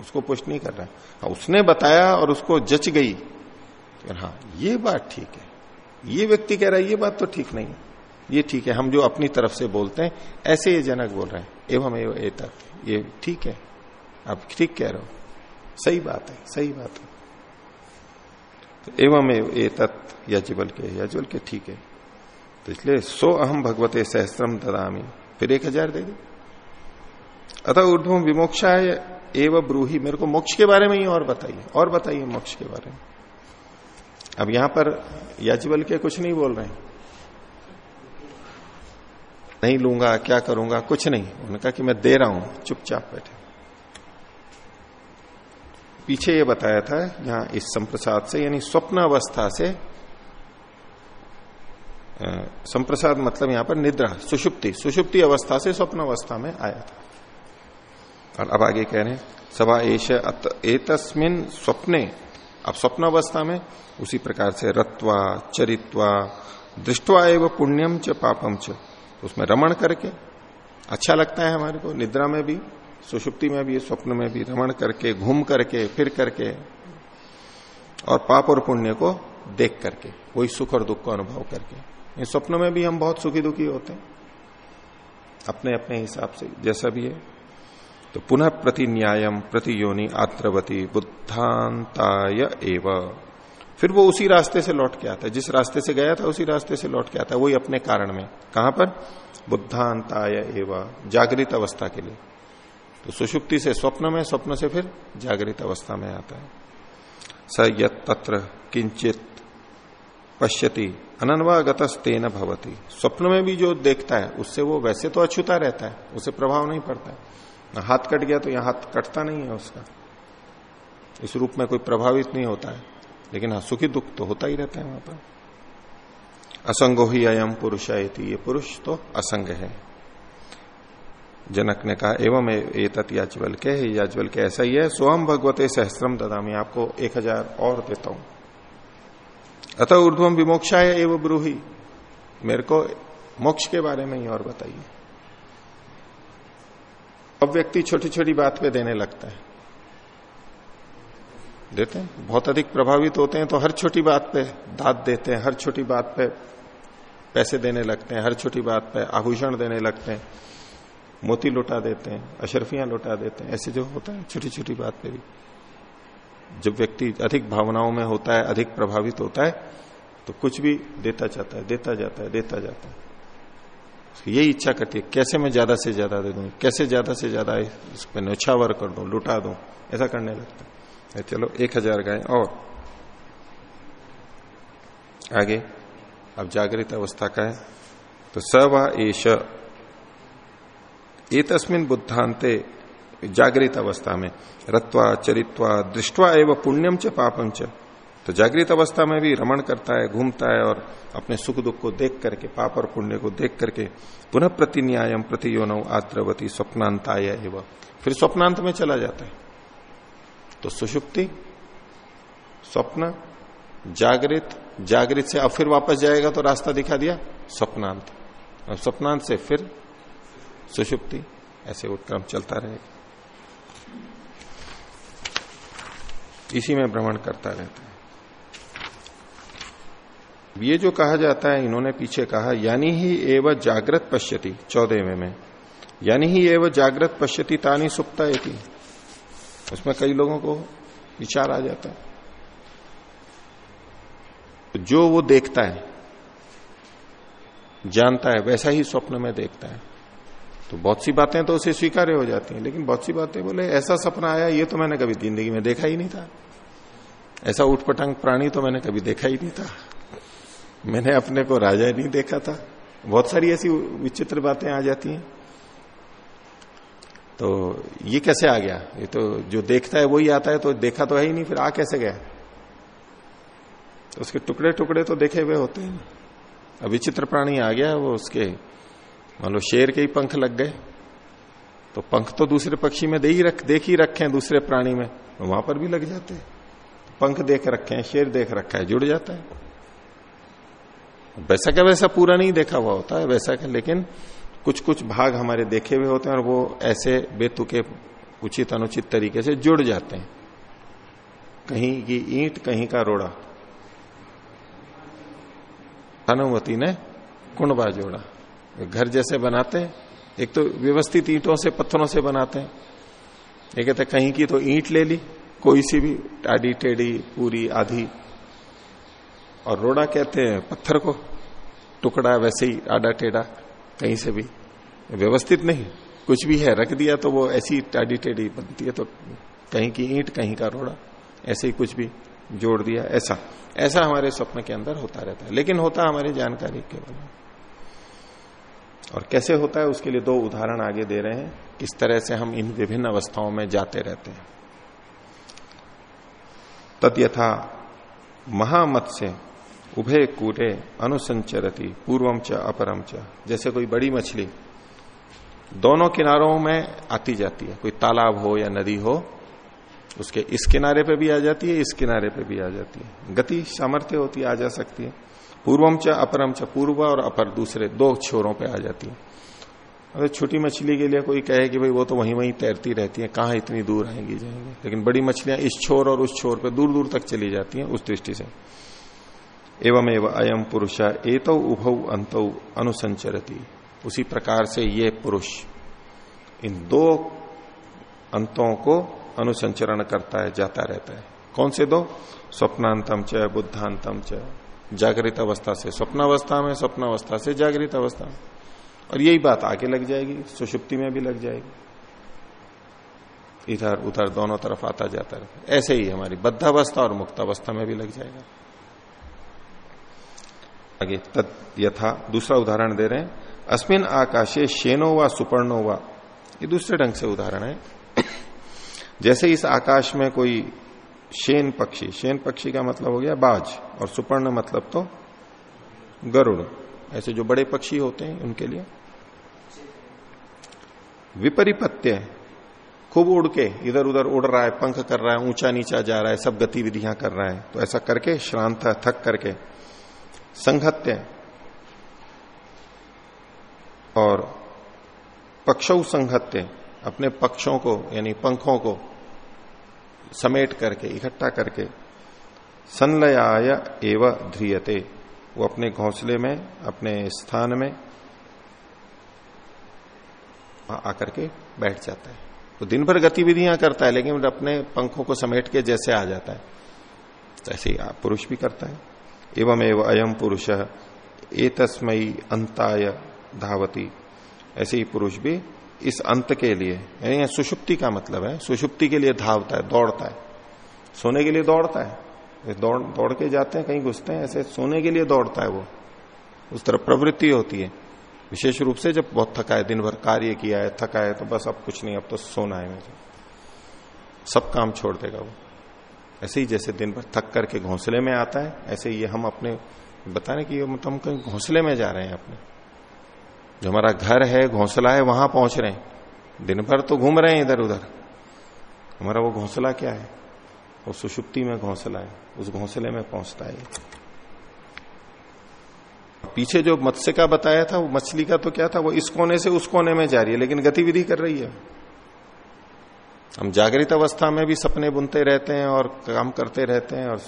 उसको पुष्ट नहीं कर रहा। है हाँ, उसने बताया और उसको जच गई। हाँ। ये बात ठीक है। ये व्यक्ति कह रहा है, ये बात तो ठीक नहीं है। ये ठीक है, हम जो अपनी तरफ़ से बोलते हैं, ऐसे ये जनक बोल रहे हैं। एवं एवं ए तक ये ठीक है। आप ठीक कह रहे हो। सही बात है, सही बात है। तो एवं ए तत् यजबल के यजबल के ठीक है। तो इसलिए सो अहम भगवते सहस्त्रम ददामी। फिर एक हज़ार दे दी। अतः ऊर्ध्व विमोक्षा एवं ब्रूही। मेरे को मोक्ष के बारे में ही और बताइए और बताइए मोक्ष के बारे में। अब यहाँ पर यजबल के कुछ नहीं बोल रहे हैं। नहीं लूँगा, क्या करूँगा? कुछ नहीं। उन्होंने कहा कि मैं दे रहा हूँ, चुपचाप बैठे। पीछे ये बताया था, यहाँ इस संप्रसाद से, यानी स्वप्न अवस्था से संप्रसाद मतलब यहाँ पर निद्रा, सुषुप्ति। सुषुप्ति अवस्था से स्वप्न अवस्था में आया था। और अब आगे कह रहे हैं, सभा एश एतस्मिन स्वप्ने। अब स्वप्न अवस्था में उसी प्रकार से रत्वा, चरित्वा, दृष्टवा एवं पुण्यम च पापम च। उसमें रमण करके अच्छा लगता है हमारे को, निद्रा में भी, सुषुप्ति में भी, स्वप्न में भी रमण करके, घूम करके, फिर करके, और पाप और पुण्य को देख करके, वही सुख और दुख को अनुभव करके। स्वप्न में भी हम बहुत सुखी दुखी होते हैं। अपने अपने हिसाब से, जैसा भी है। तो पुनः प्रति न्यायम प्रति योनि आत्रवती बुद्धांताय एवं। फिर वो उसी रास्ते से लौट के आता है। जिस रास्ते से गया था, उसी रास्ते से लौट के आता है। वही अपने कारण में। कहाँ पर? बुद्धांताय एवं, जागृत अवस्था के लिए। तो सुषुप्ति से स्वप्न में, स्वप्न से फिर जागृत अवस्था में आता है। स यत तत्र किंचित पश्यति अनन्वागत तेन भवती। स्वप्न में भी जो देखता है, उससे वो वैसे तो अछूता रहता है, उसे प्रभाव नहीं पड़ता है। हाथ कट गया तो यहाँ हाथ कटता नहीं है उसका। इस रूप में कोई प्रभावित नहीं होता है। लेकिन हाँ सुखी दुख तो होता ही रहता है वहाँ पर। असंगो ही अयम पुरुष ये पुरुष तो असंग है। जनक ने कहा, एवं ए तत् याचवल के याचवल के ऐसा ही है स्वयं भगवते सहस्त्रम ददामी, आपको एक हज़ार और देता हूँ। अतः ऊर्ध्वम विमोक्षा है एवं ब्रूही। मेरे को मोक्ष के बारे में ही और बताइए। अब व्यक्ति छोटी छोटी बात पे देने लगता है। देते हैं। बहुत अधिक प्रभावित होते हैं तो हर छोटी बात पे दाद देते हैं, हर छोटी बात पे पैसे देने लगते हैं, हर छोटी बात पे आभूषण देने लगते हैं, मोती लुटा देते हैं, अशरफियाँ लुटा देते हैं, ऐसे जो होता है छोटी छोटी बात पे भी। जब व्यक्ति अधिक भावनाओं में होता है, अधिक प्रभावित होता है तो कुछ भी देता जाता है, देता जाता है, देता जाता है। यही इच्छा करती है, कैसे मैं ज़्यादा से ज़्यादा दे दूँ, कैसे ज़्यादा से ज़्यादा इस पर नौछावर कर दूँ, लुटा दूँ, ऐसा करने लगता है। चलो, एक हज़ार गाय, और आगे, अब जागृत अवस्था का है। तो स व एश तस्मिन बुद्धांते जागृत अवस्था में, रत्वा, चरित्वा, दृष्टवा एवं पुण्यम च पापम च। तो जागृत अवस्था में भी रमण करता है, घूमता है, और अपने सुख दुख को देख करके, पाप और पुण्य को देख करके, पुनः प्रतिन्यायम प्रति योनव आद्रवती स्वप्नांताय एवं। फिर स्वप्नांत में चला जाता है। तो सुषुप्ति, स्वप्न, जागृत जागृत से अब फिर वापस जाएगा तो रास्ता दिखा दिया, स्वप्नांत। और स्वप्नांत से फिर सुषुप्ति, ऐसे उत्क्रम चलता रहेगा। इसी में भ्रमण करता रहता है। ये जो कहा जाता है, इन्होंने पीछे कहा, यानी ही एवं जागृत पश्यति, चौदहवें में, यानी ही एवं जागृत पश्यति तानी सुप्ता उसमें कई लोगों को विचार आ जाता है। जो वो देखता है, जानता है, वैसा ही स्वप्न में देखता है। तो बहुत सी बातें तो उसे स्वीकार्य हो जाती हैं, लेकिन बहुत सी बातें बोले, ऐसा सपना आया, ये तो मैंने कभी ज़िंदगी में देखा ही नहीं था। ऐसा उठपटंग प्राणी तो मैंने कभी देखा ही नहीं था। मैंने अपने को राजा नहीं देखा था। बहुत सारी ऐसी विचित्र बातें आ जाती हैं। तो ये कैसे आ गया? ये तो जो देखता है वही आता है तो देखा तो है ही नहीं, फिर आ कैसे गया? तो उसके टुकड़े टुकड़े तो देखे हुए होते हैं। अब विचित्र प्राणी आ गया वो उसके। मान लो शेर के ही पंख लग गए। तो पंख तो दूसरे पक्षी में दे ही रख, देख ही रखे हैं दूसरे प्राणी में। तो वहाँ पर भी लग जाते हैं। पंख देख रखे हैं, शेर देख रखा है, जुड़ जाता है। वैसा का वैसा पूरा नहीं देखा हुआ होता है, वैसा का, लेकिन कुछ कुछ भाग हमारे देखे हुए होते हैं और वो ऐसे बेतुके उचित अनुचित तरीके से जुड़ जाते हैं। कहीं की ईंट, कहीं का रोड़ा। हनुमती ने कुंडबा जोड़ा। घर जैसे बनाते एक तो व्यवस्थित ईंटों से, पत्थरों से बनाते हैं। ये कहते कहीं की तो ईंट ले ली, कोई सी भी टाडी टेढ़ी पूरी, आधी। और रोड़ा कहते हैं पत्थर को, टुकड़ा वैसे ही आडा टेढ़ा कहीं से भी। व्यवस्थित नहीं। कुछ भी है, रख दिया तो वो ऐसी टाडी टेढ़ी बनती है तो कहीं की ईंट, कहीं का रोड़ा, ऐसे ही कुछ भी जोड़ दिया, ऐसा। ऐसा हमारे स्वप्न के अंदर होता रहता है, लेकिन होता हमारी जानकारी केवल और कैसे होता है, उसके लिए दो उदाहरण आगे दे रहे हैं, किस तरह से हम इन विभिन्न अवस्थाओं में जाते रहते हैं। तद यथा महामत से उभय कूटे अनुसंचरती, पूर्वम च, अपरम च। जैसे कोई बड़ी मछली, दोनों किनारों में आती जाती है। कोई तालाब हो या नदी हो, उसके इस किनारे पे भी आ जाती है, इस किनारे पे भी आ जाती है। गति सामर्थ्य होती है, आ जा सकती है। पूर्वम च, अपरम च, पूर्व और अपर दूसरे दो छोरों पे आ जाती है। अगर छोटी मछली के लिए कोई कहे कि भाई वो तो वहीं वहीं तैरती रहती है, कहाँ इतनी दूर आएँगी जाएँगे? लेकिन बड़ी मछलियाँ इस छोर और उस छोर पर दूर दूर तक चली जाती हैं उस दृष्टि से। एवं एवं अयम पुरुष एतो उभ अंत अनुसंचरती उसी प्रकार से ये पुरुष इन दो अंतों को अनुसंचरण करता है, जाता रहता है। कौन से दो? स्वप्नांतम च, बुद्धांतम च। जागृत अवस्था से स्वप्नावस्था में, स्वप्नावस्था से जागृत अवस्था में। और यही बात आगे लग जाएगी, सुषुप्ति में भी लग जाएगी। इधर उधर दोनों तरफ़ आता जाता रहता ऐसे ही हमारी बद्धावस्था और मुक्त अवस्था में भी लग जाएगा। आगे। तद यथा दूसरा उदाहरण दे रहे हैं। अस्मिन आकाशे शेनो व सुपर्णो व। ये दूसरे ढंग से उदाहरण है। जैसे इस आकाश में कोई शेन पक्षी शेन पक्षी का मतलब हो गया बाज, और सुपर्ण मतलब तो गरुड़। ऐसे जो बड़े पक्षी होते हैं उनके लिए। विपरीपत्य, खूब उड़ के, इधर उधर उड़ रहा है, पंख कर रहा है, ऊँचा नीचा जा रहा है, सब गतिविधियाँ कर रहा है। तो ऐसा करके, श्रांत, थक करके संघत्य और पक्षौ संघत्य अपने पक्षों को, यानी पंखों को समेट करके, इकट्ठा करके संलयाय एव ध्रियते। वो अपने घोंसले में, अपने स्थान में आकर के बैठ जाता है। तो दिन भर गतिविधियाँ करता है, लेकिन अपने पंखों को समेट के जैसे आ जाता है। ऐसे ही पुरुष भी करता है। एवं एवं अयम पुरुष ए तस्मयी अंताय धावती। ऐसे ही पुरुष भी इस अंत के लिए, यानी सुषुप्ति का मतलब है, सुषुप्ति के लिए धावता है, दौड़ता है। सोने के लिए दौड़ता है। दौड़ दौड़ के जाते हैं, कहीं घुसते हैं, ऐसे सोने के लिए दौड़ता है वो। उस तरह प्रवृत्ति होती है। विशेष रूप से जब बहुत थका है दिन भर कार्य किया है थका है तो बस अब कुछ नहीं, अब तो सोना है मुझे। सब काम छोड़ देगा वो। ऐसे ही जैसे दिन भर थक करके घोंसले में आता है, ऐसे ही हम अपने, बता रहे कि मतलब हम कहीं घोंसले में जा रहे हैं अपने। जो हमारा घर है, घोंसला है, वहाँ पहुँच रहे हैं। दिन भर तो घूम रहे हैं इधर उधर। हमारा वो घोंसला क्या है? वो सुषुप्ति में घोंसला है, उस घोंसले में पहुँचता है पीछे जो मत्स्य का बताया था, वो मछली का तो क्या था, वो इस कोने से उस कोने में जा रही है, लेकिन गतिविधि कर रही है। हम जागृत अवस्था में भी सपने बुनते रहते हैं और काम करते रहते हैं और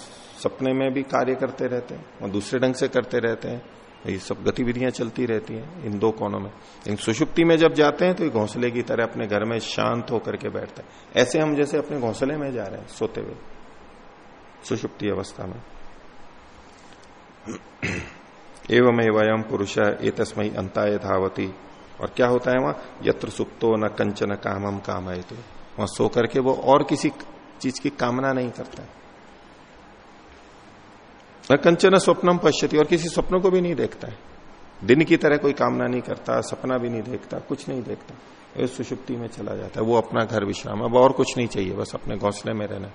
सपने में भी कार्य करते रहते हैं और दूसरे ढंग से करते रहते हैं। ये सब गतिविधियाँ चलती रहती हैं इन दो कोनों में। इन सुषुप्ति में जब जाते हैं तो घोंसले की तरह अपने घर में शांत होकर के बैठते हैं। ऐसे हम जैसे अपने घोंसले में जा रहे हैं, सोते हुए, सुषुप्ति अवस्था में। एवं एवं पुरुष ए तस्मय अंताय धावती। और क्या होता है वहाँ? यत्र सुप्तो न कंचन कामम काम वहाँ सो करके वो और किसी चीज़ की कामना नहीं करता। है कंचन स्वप्नम पश्यति, और किसी स्वप्न को भी नहीं देखता है। दिन की तरह कोई कामना नहीं करता, सपना भी नहीं देखता, कुछ नहीं देखता। सुषुप्ति में चला जाता है, वो अपना घर विश्राम। अब और कुछ नहीं चाहिए, बस अपने घोंसले में रहना।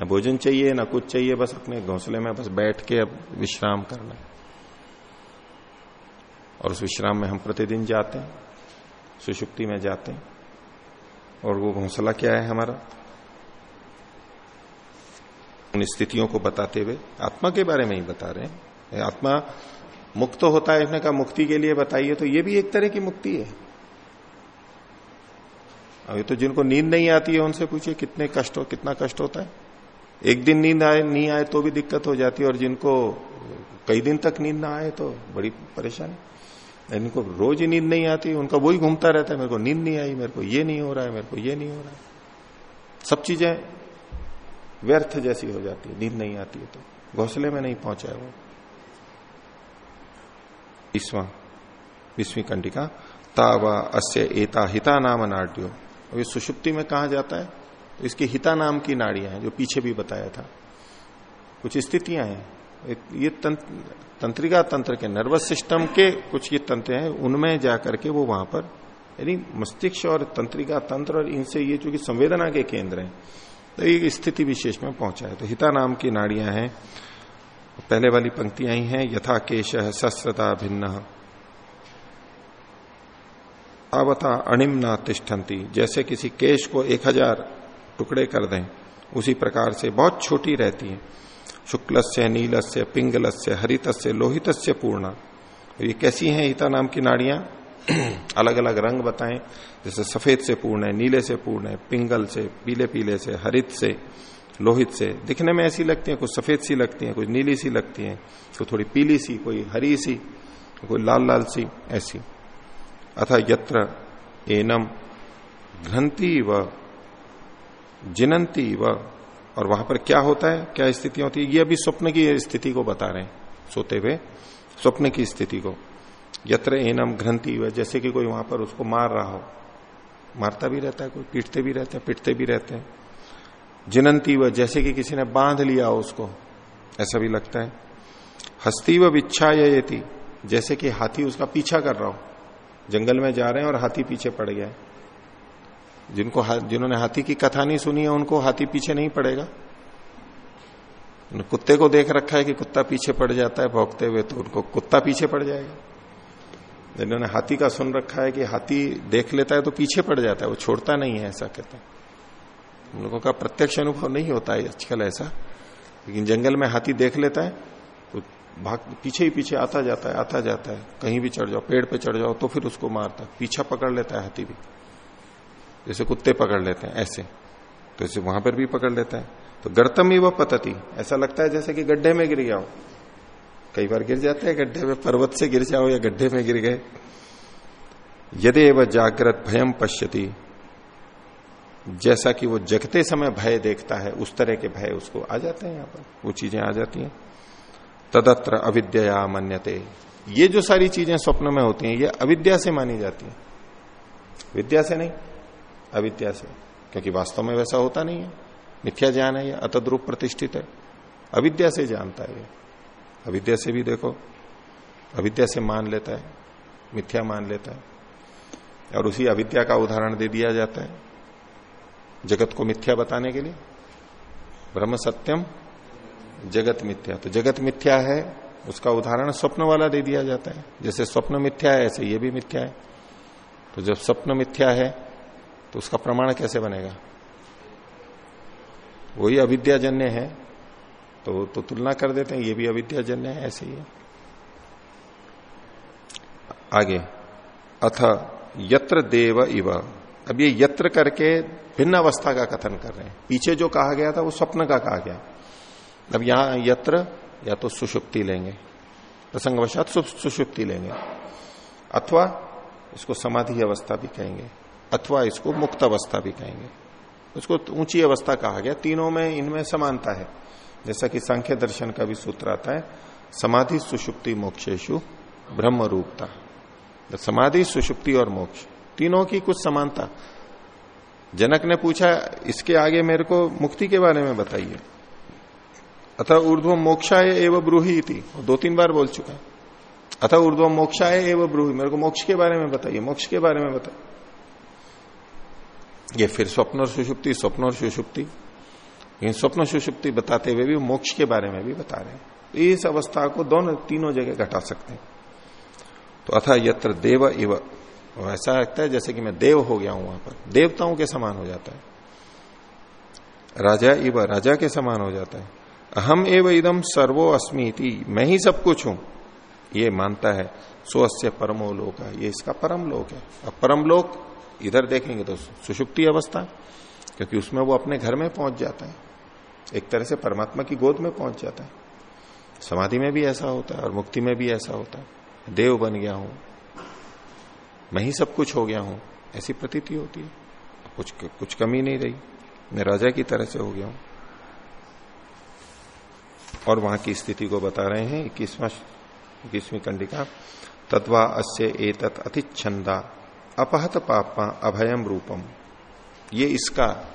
न भोजन चाहिए, न कुछ चाहिए, बस अपने घोंसले में, बस बैठ के अब विश्राम करना। और उस विश्राम में हम प्रतिदिन जाते हैं, सुषुप्ति में जाते हैं। और वो घोंसला क्या है हमारा? उन स्थितियों को बताते हुए, आत्मा के बारे में ही बता रहे हैं। आत्मा मुक्त होता है इसने कहा मुक्ति के लिए बताइए तो ये भी एक तरह की मुक्ति है। अभी तो जिनको नींद नहीं आती है, उनसे पूछिए, कितने कष्ट हो, कितना कष्ट होता है? एक दिन नींद आए नहीं आए तो भी दिक्कत हो जाती है, और जिनको कई दिन तक नींद ना आए तो बड़ी परेशानी। इनको रोज नींद नहीं आती, उनका वही घूमता रहता है, मेरे को नींद नहीं आई, मेरे को ये नहीं हो रहा है, मेरे को ये नहीं हो रहा है। सब चीज़ें व्यर्थ जैसी हो जाती है नींद नहीं आती है तो। घोसले में नहीं पहुँचा है वो। ईस्वा विस्वी कंडिका, तावा अस्य एता हिता नाम नाट्यो और इस सुषुप्ति में कहा जाता है? तो इसकी हिता नाम की नाड़ियाँ हैं, जो पीछे भी बताया था। कुछ स्थितियाँ हैं। ये तंत्रिका तंत्र के नर्वस सिस्टम के कुछ ये तंत्र हैं, उनमें जाकर के वो वहाँ पर, यानी मस्तिष्क और तंत्रिका तंत्र और इनसे ये चूँकि संवेदना के केंद्र हैं तो एक स्थिति विशेष में पहुँचा है तो हिता नाम की नाड़ियाँ हैं, पहले वाली पंक्तियाँ ही हैं, यथा केश शस्त्रता भिन्न। अवता अणिमना तिष्ठन्ति, जैसे किसी केश को एक हज़ार टुकड़े कर दें, उसी प्रकार से बहुत छोटी रहती है। शुक्ल से नील से पिंगल से हरित से लोहित से पूर्ण ये कैसी हैं हिता नाम की नाड़ियाँ? अलग अलग रंग बताएँ। जैसे सफ़ेद से पूर्ण है, नीले से पूर्ण है, पिंगल से, पीले पीले से, हरित से, लोहित से। दिखने में ऐसी लगती है, कुछ सफ़ेद सी लगती है, कुछ नीली सी लगती है कोई थोड़ी पीली सी, कोई हरी सी, कोई लाल लाल सी, ऐसी। अथा यत्र एनम घ्रंति व जिनंती व और वहाँ पर क्या होता है? क्या स्थिति होती है? ये अभी स्वप्न की स्थिति को बता रहे हैं, सोते हुए। स्वप्न की स्थिति को। यत्र एनम घ्रंथि हुआ, जैसे कि कोई वहाँ पर उसको मार रहा हो। मारता भी रहता है, कोई पीटते भी रहते हैं, पिटते भी रहते हैं। जिनंती व जैसे कि किसी ने बाँध लिया हो उसको। ऐसा भी लगता है। हस्ती व विच्छा ये जैसे कि हाथी उसका पीछा कर रहा हो। जंगल में जा रहे हैं और हाथी पीछे पड़ गया जिनको जिन्होंने हाथी की कथा नहीं सुनी है, उनको हाथी पीछे नहीं पड़ेगा। कुत्ते को देख रखा है कि कुत्ता पीछे पड़ जाता है भोगते हुए तो उनको कुत्ता पीछे पड़ जाएगा। जिन्होंने हाथी का सुन रखा है कि हाथी देख लेता है तो पीछे पड़ जाता है, वो छोड़ता नहीं है ऐसा कहते हैं। लोगों का प्रत्यक्ष अनुभव नहीं होता है आजकल ऐसा, लेकिन जंगल में हाथी देख लेता है तो भाग, पीछे ही पीछे आता जाता है, आता जाता है। कहीं भी चढ़ जाओ, पेड़ पे चढ़ जाओ तो फिर उसको मारता है, पीछा पकड़ लेता है हाथी भी। जैसे कुत्ते पकड़ लेते हैं, ऐसे। तो इसे वहाँ पर भी पकड़ लेता है। तो गर्तम ही वह पतती। ऐसा लगता है जैसे कि गड्ढे में गिर गया हो। कई बार गिर जाते हैं गड्ढे में, पर्वत से गिर जाओ या गड्ढे में गिर गए। यदि वह जागृत भयम पश्यति। जैसा कि वो जगते समय भय देखता है, उस तरह के भय उसको आ जाते हैं यहाँ पर। वो चीज़ें आ जाती हैं। तदत्र अविद्या मन्यते। ये जो सारी चीज़ें स्वप्न में होती हैं, ये अविद्या से मानी जाती है। विद्या से नहीं अविद्या से। क्योंकि वास्तव में वैसा होता नहीं है। मिथ्या ज्ञान है यह अतद्रूप प्रतिष्ठित है। अविद्या से जानता है अविद्या से भी देखो। अविद्या से मान लेता है। मिथ्या मान लेता है। और उसी अविद्या का उदाहरण दे दिया जाता है। जगत को मिथ्या बताने के लिए। ब्रह्म सत्यम, जगत मिथ्या। तो जगत मिथ्या है, उसका उदाहरण स्वप्न वाला दे दिया जाता है। जैसे स्वप्न मिथ्या है, ऐसे ये भी मिथ्या है। तो जब स्वप्न मिथ्या है तो उसका प्रमाण कैसे बनेगा? वही अविद्याजन्य है। तो तो तुलना कर देते हैं, ये भी अविद्याजन्य है, ऐसे ही है। आगे, अथ यत्र देव इव। अब ये यत्र करके भिन्न अवस्था का कथन कर रहे हैं। पीछे जो कहा गया था, वो स्वप्न का कहा गया। अब यहाँ यत्र, या तो सुषुप्ति लेंगे। प्रसंगवशात सुषुप्ति लेंगे। अथवा इसको समाधि अवस्था भी कहेंगे। अथवा इसको मुक्त अवस्था भी कहेंगे। उसको ऊँची अवस्था कहा गया। तीनों में इनमें समानता है। जैसा कि सांख्य दर्शन का भी सूत्र आता है, समाधि सुषुप्ति मोक्षेशु ब्रह्म रूपता समाधि, सुषुप्ति और मोक्ष। तीनों की कुछ समानता। जनक ने पूछा, इसके आगे मेरे को मुक्ति के बारे में बताइए। अतः ऊर्ध्व मोक्षाय एवं ब्रूही थी दो तीन बार बोल चुका अतः ऊर्ध्व मोक्षाय एवं ब्रूही। मेरे को मोक्ष के बारे में बताइए। मोक्ष के बारे में बताइए। ये फिर स्वप्न और सुषुप्ति, स्वप्न और सुषुप्ति। लेकिन स्वप्न सुषुप्ति बताते हुए भी, मोक्ष के बारे में भी बता रहे हैं। इस अवस्था को दोनों, तीनों जगह घटा सकते हैं। तो अथा यत्र देव इव। ऐसा लगता है जैसे कि मैं देव हो गया हूँ वहाँ पर। देवताओं के समान हो जाता है। राजा इव, राजा के समान हो जाता है। अहम एव इदम सर्वो अस्मी मैं ही सब कुछ हूँ। ये मानता है सो अस्य परमो लोक है। ये इसका परम लोक है। अब परम लोक इधर देखेंगे तो सुषुप्ति अवस्था, क्योंकि उसमें वो अपने घर में पहुँच जाता है। एक तरह से परमात्मा की गोद में पहुँच जाता है। समाधि में भी ऐसा होता है और मुक्ति में भी ऐसा होता है। देव बन गया हूँ, मैं ही सब कुछ हो गया हूँ, ऐसी प्रतीति होती है। कुछ कुछ कमी नहीं रही, मैं राजा की तरह से हो गया हूँ। और वहाँ की स्थिति को बता रहे हैं, इक्कीसवा, इक्कीसवीं कंडिका, तत्वा अस्य एतत अतिच्छंदा अपहत पापा अभयम रूपम। ये इसका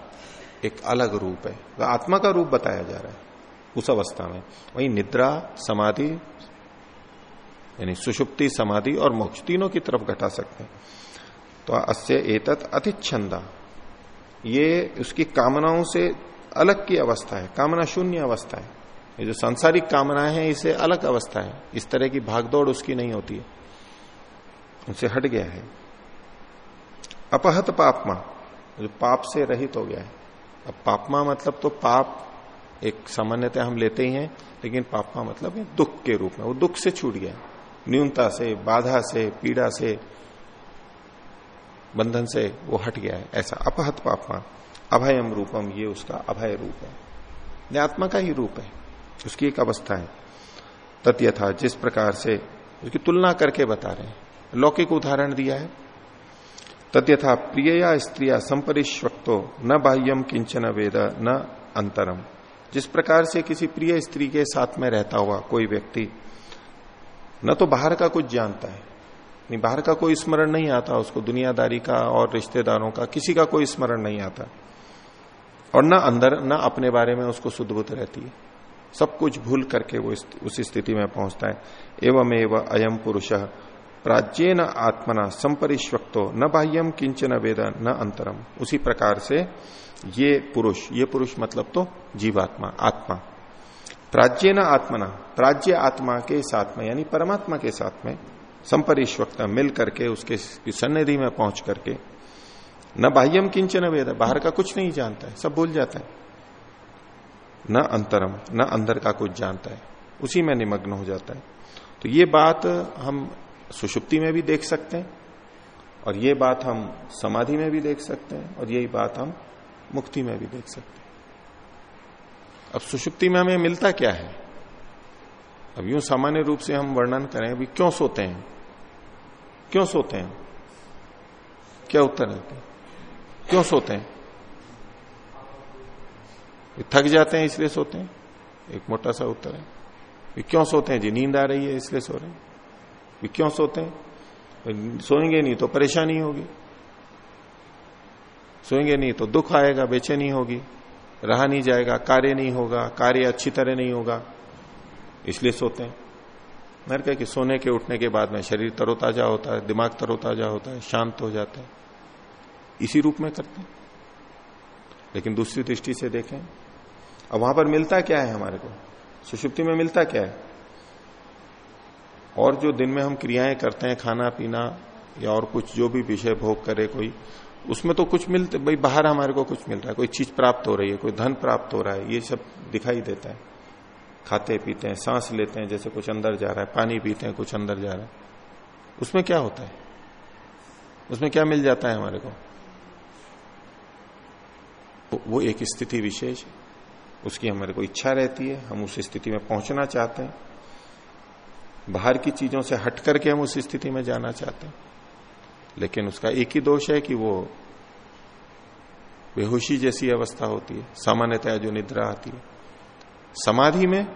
एक अलग रूप है। तो आत्मा का रूप बताया जा रहा है उस अवस्था में। वही निद्रा, समाधि, यानी सुषुप्ति, समाधि और मोक्ष तीनों की तरफ़ घटा सकते हैं। तो अस्य एतत अतिच्छंदा। ये उसकी कामनाओं से अलग की अवस्था है। कामना शून्य अवस्था है। ये जो सांसारिक कामनाएँ हैं, इसे अलग अवस्था है। इस तरह की भागदौड़ उसकी नहीं होती है। उनसे हट गया है। अपहत पापमा। जो पाप से रहित हो गया है। अब पापमा मतलब तो पाप एक सामान्यतः हम लेते ही हैं, लेकिन पापमा मतलब दुख के रूप में। वो दुख से छूट गया न्यूनता से, बाधा से, पीड़ा से, बंधन से वो हट गया है। ऐसा अपहत पापमा। अभयम रूपम, ये उसका अभय रूप है। आत्मा का ही रूप है। उसकी एक अवस्था है। तथ्यथा जिस प्रकार से, उसकी तुलना करके बता रहे हैं। लौकिक उदाहरण दिया है। तद्यथा प्रियया स्त्रिया संपरिश्वक्तो न बाह्यम किंचन वेद, न अंतरम। जिस प्रकार से किसी प्रिय स्त्री के साथ में रहता हुआ कोई व्यक्ति, न तो बाहर का कुछ जानता है बाहर का कोई स्मरण नहीं आता, उसको दुनियादारी का और रिश्तेदारों का, किसी का कोई स्मरण नहीं आता। और न अंदर, न अपने बारे में उसको सुदबुद्ध रहती है। सब कुछ भूल करके वो उस स्थिति में पहुँचता है। एवं एवं अयम पुरुष प्राज्यन आत्मना संपरिश्वक्तो न बाह्यम किंचन वेद न अंतरम। उसी प्रकार से ये पुरुष ये पुरुष मतलब तो जीवात्मा, आत्मा। प्राज्य न आत्मना प्राज्य आत्मा के साथ में, यानी परमात्मा के साथ में संपरिश्वक्ता मिल करके, उसके सन्निधि में पहुँच करके, न बाह्यम किंचन वेद, बाहर का कुछ नहीं जानता है, सब भूल जाता है। न अंतरम, न अंदर का कुछ जानता है, उसी में निमग्न हो जाता है। तो ये बात हम सुषुप्ति में भी देख सकते हैं, और ये बात हम समाधि में भी देख सकते हैं, और यही बात हम मुक्ति में भी देख सकते हैं। अब सुषुप्ति में हमें मिलता क्या है? अब यूँ सामान्य रूप से हम वर्णन करें, अभी क्यों सोते हैं? क्यों सोते हैं? क्या उत्तर है? क्यों सोते हैं? थक जाते हैं इसलिए सोते हैं? एक मोटा सा उत्तर है। क्यों सोते हैं जी? नींद आ रही है इसलिए सो रहे हैं। क्यों सोते हैं? सोएँगे नहीं तो परेशानी होगी। सोएँगे नहीं तो दुख आएगा, बेचैनी होगी। रहा नहीं जाएगा, कार्य नहीं होगा, कार्य अच्छी तरह नहीं होगा। इसलिए सोते हैं। मैंने कहा कि सोने के, उठने के बाद में शरीर तरोताजा होता है, दिमाग तरोताजा होता है, शांत हो जाता है। इसी रूप में करते हैं। लेकिन दूसरी दृष्टि से देखें, अब वहाँ पर मिलता क्या है हमारे को? सुषुप्ति में मिलता क्या है? और जो दिन में हम क्रियाएँ करते हैं, खाना, पीना या और कुछ जो भी विषय भोग करे कोई, उसमें तो कुछ मिलते, भाई बाहर हमारे को कुछ मिल रहा है, कोई चीज़ प्राप्त हो रही है, कोई धन प्राप्त हो रहा है, ये सब दिखाई देता है। खाते, पीते हैं, सांस लेते हैं, जैसे कुछ अंदर जा रहा है, पानी पीते हैं, कुछ अंदर जा रहा है। उसमें क्या होता है? उसमें क्या मिल जाता है हमारे को? वो एक स्थिति विशेष उसकी हमारे को इच्छा रहती है, हम उस स्थिति में पहुँचना चाहते हैं। बाहर की चीज़ों से हट करके हम उस स्थिति में जाना चाहते हैं। लेकिन उसका एक ही दोष है कि वो बेहोशी जैसी अवस्था होती है, सामान्यतया जो निद्रा आती है। समाधि में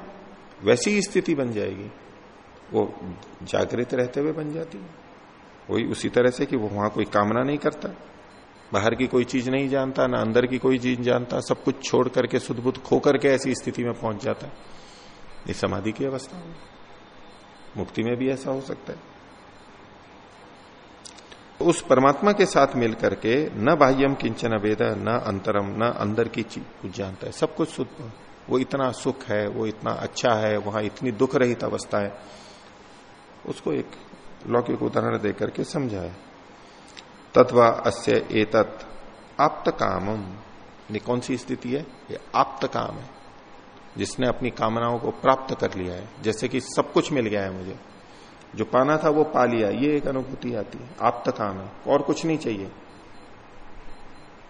वैसी स्थिति बन जाएगी। वो जागृत रहते हुए बन जाती है। वही उसी तरह से कि वो वहाँ कोई कामना नहीं करता। बाहर की कोई चीज़ नहीं जानता, ना अंदर की कोई चीज़ जानता, सब कुछ छोड़ करके सुध बुद्ध खो करके ऐसी स्थिति में पहुँच जाता है। ये समाधि की अवस्था है। मुक्ति में भी ऐसा हो सकता है। उस परमात्मा के साथ मिलकर के न बाह्यम किंचन वेद, न अंतरम, न अंदर की चीज़ कुछ जानता है। सब कुछ शुद्ध वो इतना सुख है, वो इतना अच्छा है, वहाँ इतनी दुख रहित अवस्था है। उसको एक लौकिक उदाहरण देकर के समझाया। तत्वा अस्य एतत् आप्त कामम ये कौन सी स्थिति है? ये आप्त काम है। जिसने अपनी कामनाओं को प्राप्त कर लिया है, जैसे कि सब कुछ मिल गया है मुझे। जो पाना था वो पा लिया, ये एक अनुभूति आती है, आप्त काम है और कुछ नहीं चाहिए।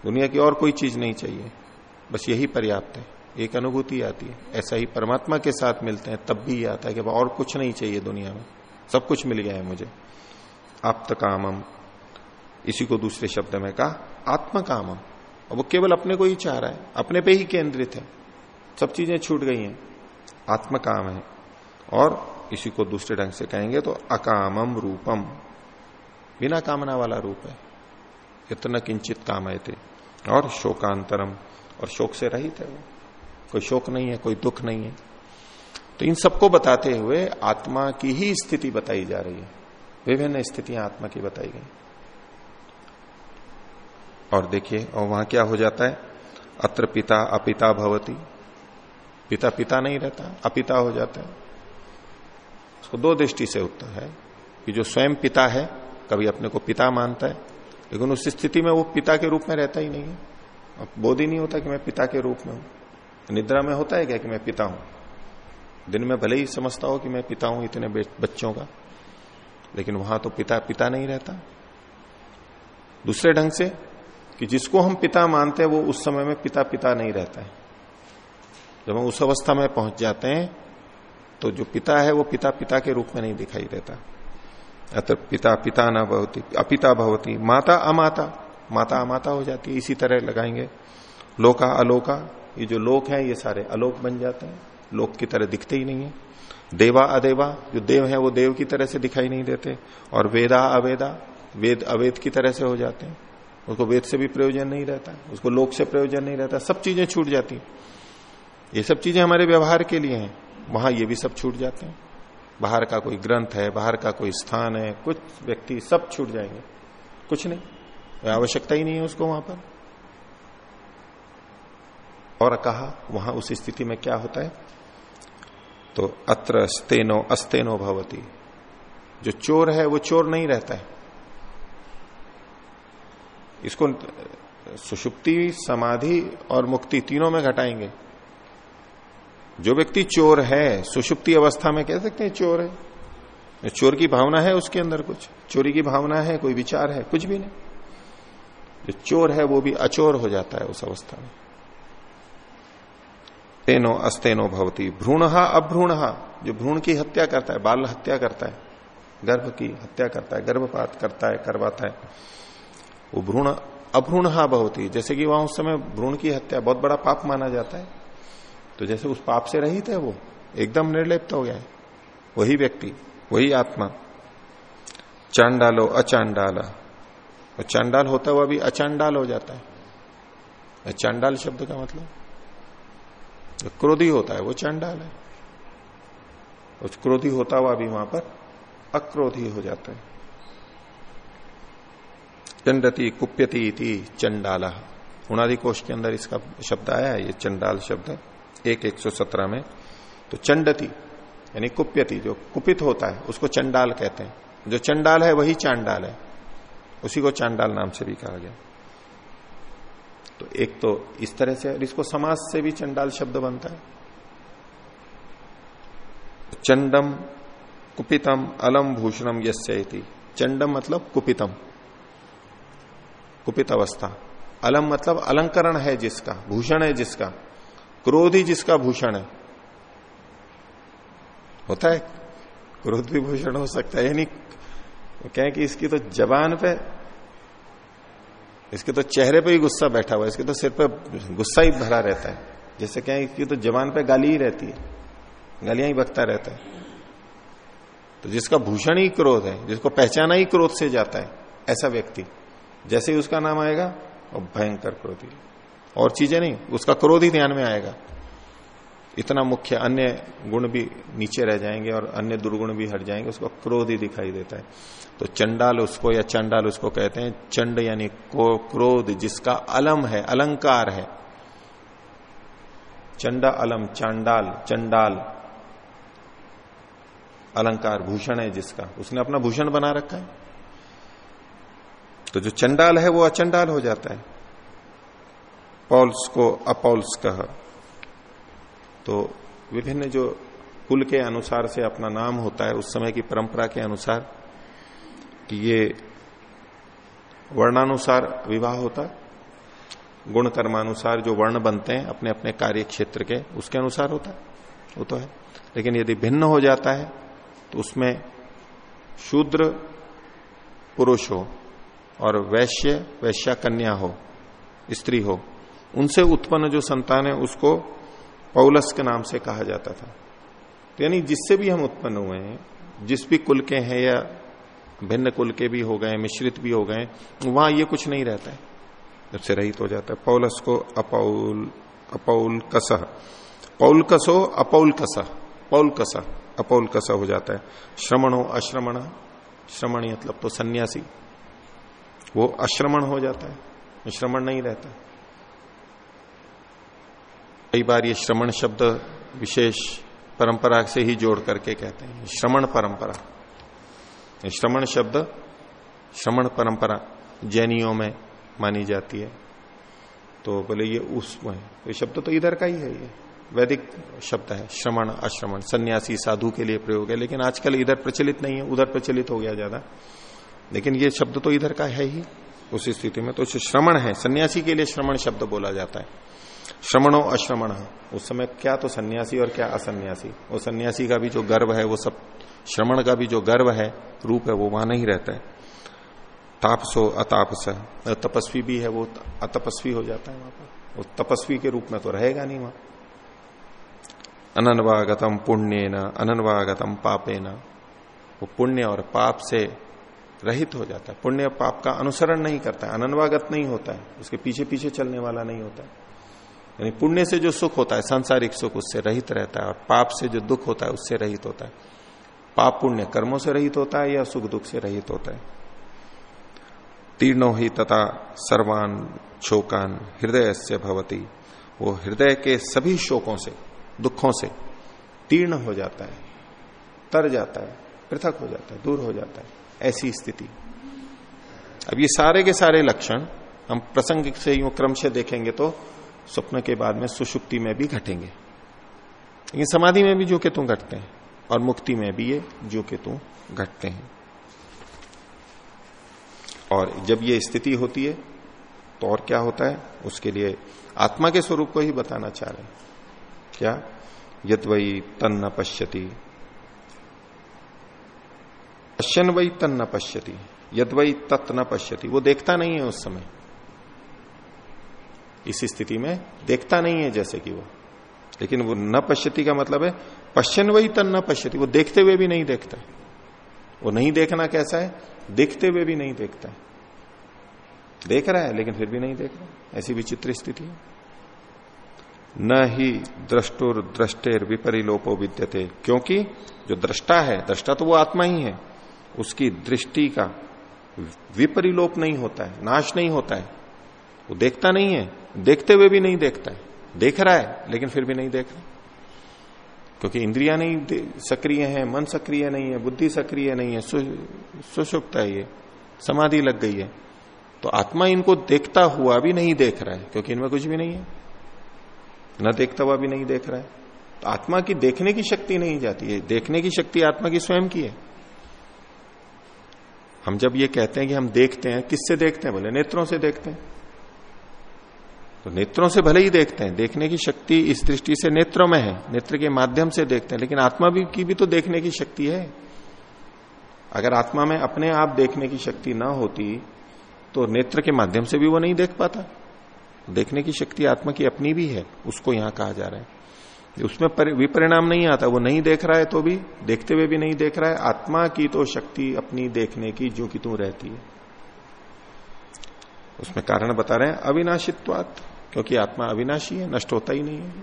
दुनिया की और कोई चीज़ नहीं चाहिए, बस यही पर्याप्त है, एक अनुभूति आती है। ऐसा ही परमात्मा के साथ मिलते हैं, तब भी आता है कि और कुछ नहीं चाहिए दुनिया में। सब कुछ मिल गया है मुझे। आप्त कामम, इसी को दूसरे शब्द में कहा आत्म कामम वो केवल अपने को ही चाह रहा है, अपने पे ही केंद्रित है। सब चीज़ें छूट गई हैं। आत्म काम है। और इसी को दूसरे ढंग से कहेंगे तो अकामम रूपम। बिना कामना वाला रूप है। इतना किंचित काम थे और शोकांतरम। और शोक से रहित है वो। कोई शोक नहीं है, कोई दुख नहीं है। तो इन सबको बताते हुए आत्मा की ही स्थिति बताई जा रही है। विभिन्न स्थितियाँ आत्मा की बताई गई। और देखिए, और वहाँ क्या हो जाता है? अत्र पिता, अपिता भवती। पिता पिता नहीं रहता, अपिता हो जाता है। उसको दो दृष्टि से उत्तर है कि जो स्वयं पिता है, कभी अपने को पिता मानता है, लेकिन उस स्थिति में वो पिता के रूप में रहता ही नहीं है। अब बोध ही नहीं होता कि मैं पिता के रूप में हूँ। निद्रा में होता है क्या कि मैं पिता हूँ? दिन में भले ही समझता हो कि मैं पिता हूँ इतने बच्चों का, लेकिन वहाँ तो पिता पिता नहीं रहता। दूसरे ढंग से कि जिसको हम पिता मानते हैं, वो उस समय में पिता पिता नहीं रहता है। जब हम उस अवस्था में पहुँच जाते हैं तो जो पिता है, वो पिता पिता के रूप में नहीं दिखाई देता। अतः पिता पिता ना भवती, अपिता भवती, माता अमाता माता अमाता हो जाती है, इसी तरह लगाएँगे। लोका अलोका, ये जो लोक है, ये सारे अलोक बन जाते हैं। लोक की तरह दिखते ही नहीं है। देवा अदेवा, जो देव है, वो देव की तरह से दिखाई नहीं देते। और वेदा अवेदा, वेद अवेद की तरह से हो जाते हैं। उसको वेद से भी प्रयोजन नहीं रहता, उसको लोक से प्रयोजन नहीं रहता, सब चीज़ें छूट जाती ये सब चीज़ें हमारे व्यवहार के लिए हैं। वहाँ ये भी सब छूट जाते हैं। बाहर का कोई ग्रंथ है, बाहर का कोई स्थान है, कुछ व्यक्ति सब छूट जाएँगे। कुछ नहीं। आवश्यकता ही नहीं है उसको वहाँ पर। और कहा, वहाँ उस स्थिति में क्या होता है? तो अत्र स्तेनो अस्तेनो भवती। जो चोर है, वो चोर नहीं रहता है। इसको सुषुप्ति, समाधि और मुक्ति तीनों में घटाएँगे। जो व्यक्ति चोर है, सुषुप्ति अवस्था में कह सकते हैं चोर है। चोर की भावना है उसके अंदर कुछ? चोरी की भावना है, कोई विचार है, कुछ भी नहीं। जो चोर है, वो भी अचोर हो जाता है उस अवस्था में। तेनो अस्तेनो भवती, भ्रूण अभ्रूण। जो भ्रूण की हत्या करता है, बाल हत्या करता है, गर्भ की हत्या करता है, गर्भपात करता है, करवाता है, वो भ्रूण अभ्रूण भवती। जैसे कि वहाँ उस समय भ्रूण की हत्या, बहुत बड़ा पाप माना जाता है। तो जैसे उस पाप से रहित है वो, एकदम निर्लिप्त हो गया है। वही व्यक्ति, वही आत्मा। चांडालो, अचांडाला। और चांडाल होता हुआ भी अचांडाल हो जाता है। चांडाल शब्द का मतलब? क्रोधी होता है, वो चांडाल है। उस क्रोधी होता हुआ भी वहाँ पर अक्रोधी हो जाता है। चंडती कुप्यती इति चंडाला। उनादि कोष के अंदर इसका शब्द आया है, ये चंडाल शब्द। है एक एक सौ सत्रह में तो चंडती, यानी कुप्यति, जो कुपित होता है, उसको चंडाल कहते हैं। जो चंडाल है, वही चांडाल है। उसी को चांडाल नाम से भी कहा गया। तो एक तो इस तरह से, और इसको समाज से भी चंडाल शब्द बनता है। चंडम कुपितम अलम भूषणम यस्य चंडम मतलब कुपितम, कुपित अवस्था। अलम मतलब अलंकरण है जिसका, भूषण है जिसका। क्रोध ही जिसका भूषण है। होता है? क्रोध भी भूषण हो सकता है। यानी कहें कि इसकी तो जबान पे, इसके तो चेहरे पे ही गुस्सा बैठा हुआ है। इसके तो सिर पे गुस्सा ही भरा रहता है। जैसे कहें इसकी तो जबान पे गाली ही रहती है। गालियाँ ही बकता रहता है। तो जिसका भूषण ही क्रोध है, जिसको पहचाना ही क्रोध से जाता है, ऐसा व्यक्ति। जैसे ही उसका नाम आएगा और भयंकर क्रोधी और चीज़ें नहीं, उसका क्रोध ही ध्यान में आएगा। इतना मुख्य अन्य गुण भी नीचे रह जाएँगे और अन्य दुर्गुण भी हट जाएँगे, उसको क्रोध ही दिखाई देता है। तो चंडाल उसको, या चंडाल उसको कहते हैं, चंड यानी क्रोध, जिसका अलम है, अलंकार है। चंडा अलम, चांडाल, चंडाल। अलंकार, भूषण है जिसका। उसने अपना भूषण बना रखा है। तो जो चंडाल है, वो अचंडाल हो जाता है। पॉल्स को अपॉल्स कह। तो विभिन्न जो कुल के अनुसार से अपना नाम होता है, उस समय की परंपरा के अनुसार कि ये वर्णानुसार विवाह होता है गुण कर्मानुसार जो वर्ण बनते हैं अपने अपने कार्य क्षेत्र के, उसके अनुसार होता है वो तो है। लेकिन यदि भिन्न हो जाता है तो उसमें शूद्र पुरुष हो और वैश्य वैश्या कन्या हो, स्त्री हो उनसे उत्पन्न जो संतान है, उसको पौलस के नाम से कहा जाता था। तो यानी जिससे भी हम उत्पन्न हुए हैं, जिस भी कुल के हैं या भिन्न कुल के भी हो गए, मिश्रित भी हो गए, वहाँ ये कुछ नहीं रहता है। जब से रहित हो जाता है। पौलस को अपौल अपौल कस पौल कसो अपौल कस पौल कस अपौल कस हो जाता है। श्रमण हो अश्रमण। श्रमण मतलब तो सन्यासी। वो अश्रमण हो जाता है। श्रमण नहीं रहता। कई बार ये श्रमण शब्द विशेष परंपरा से ही जोड़ करके कहते हैं। श्रमण परंपरा। श्रमण शब्द श्रमण परंपरा जैनियों में मानी जाती है। तो बोले ये उसमें ये शब्द तो इधर का ही है ये। वैदिक शब्द है श्रमण अश्रमण सन्यासी, साधु के लिए प्रयोग है, लेकिन आजकल इधर प्रचलित नहीं है, उधर प्रचलित हो गया ज़्यादा। लेकिन ये शब्द तो इधर का है ही, उस स्थिति में। तो श्रमण है, सन्यासी के लिए श्रमण शब्द बोला जाता है। श्रमणो अश्रमण उस समय क्या तो सन्यासी और क्या असन्यासी। वो सन्यासी का भी जो गर्व है, वो सब श्रमण का भी जो गर्व है, रूप है, वो वहाँ नहीं रहता है। तापसो अतापस। तपस्वी भी है, वो अतपस्वी हो जाता है वहाँ पर। वो तपस्वी के रूप में तो रहेगा नहीं वहाँ। अनन्वागतम पुण्य न अनन्वागतम पापे न वो पुण्य और पाप से रहित हो जाता है। पुण्य पाप का अनुसरण नहीं करता है। अनन्वागत नहीं होता है। उसके पीछे पीछे चलने वाला नहीं होता है। यानी पुण्य से जो सुख होता है, सांसारिक सुख उससे रहित रहता है और पाप से जो दुख होता है, उससे रहित होता है। पाप पुण्य कर्मों से रहित होता है या सुख दुख से रहित होता है? तीर्णो ही तथा सर्वान शोकान हृदय से भवती। वो हृदय के सभी शोकों से, दुखों से तीर्ण हो जाता है, तर जाता है, पृथक हो जाता है, दूर हो जाता है, ऐसी स्थिति। अब ये सारे के सारे लक्षण, हम प्रसंग से क्रम से देखेंगे तो स्वप्न के बाद में सुषुप्ति में भी घटेंगे। लेकिन समाधि में भी जो के तुम घटते हैं और मुक्ति में भी ये जो के तुम घटते हैं। और जब ये स्थिति होती है तो और क्या होता है? उसके लिए आत्मा के स्वरूप को ही बताना चाह रहे हैं। क्या? यद वही तन न पश्यति। पश्यन वही तन न पश्यति। यद वही तत् न पश्यति। वो देखता नहीं है उस समय। इस स्थिति में देखता नहीं है जैसे कि वो। लेकिन वो न पश्यति का मतलब है पश्चिन वही तन न पश्यति, वो देखते हुए भी नहीं देखता। वो नहीं देखना कैसा है? देखते हुए भी नहीं देखता। है देख रहा है, लेकिन फिर भी नहीं देख रहा। ऐसी विचित्र स्थिति है। न ही द्रष्टुर दृष्टेर विपरिलोपो विद्यते, क्योंकि जो दृष्टा है दृष्टा तो वो आत्मा ही है, उसकी दृष्टि का विपरिलोप नहीं होता है, नाश नहीं होता है। वो देखता नहीं है देखते हुए भी नहीं देखता है। देख रहा है, लेकिन फिर भी नहीं देख रहा। क्योंकि इंद्रिया नहीं सक्रिय है, मन सक्रिय नहीं है, बुद्धि सक्रिय नहीं है सुषुप्त है ये, समाधि लग गई है। तो आत्मा इनको देखता हुआ भी नहीं देख रहा है, क्योंकि इनमें कुछ भी नहीं है। न देखता हुआ भी नहीं देख रहा है। तो आत्मा की देखने की शक्ति नहीं जाती है। देखने की शक्ति आत्मा की स्वयं की है। हम जब ये कहते हैं कि हम देखते हैं, किससे देखते हैं? बोले, नेत्रों से देखते हैं। तो नेत्रों से भले ही देखते हैं, देखने की शक्ति इस दृष्टि से नेत्रों में है, नेत्र के माध्यम से देखते हैं, लेकिन आत्मा भी, की भी तो देखने की शक्ति है। अगर आत्मा में अपने आप देखने की शक्ति ना होती तो नेत्र के माध्यम से भी वो नहीं देख पाता। देखने की शक्ति आत्मा की अपनी भी है, उसको यहाँ कहा जा रहा है। उसमें विपरिणाम नहीं आता, वो नहीं देख रहा है तो भी, देखते हुए भी नहीं देख रहा है, आत्मा की तो शक्ति अपनी देखने की जो कि तू रहती है। उसमें कारण बता रहे हैं, अविनाशित्वात। क्योंकि आत्मा अविनाशी है नष्ट होता ही नहीं है।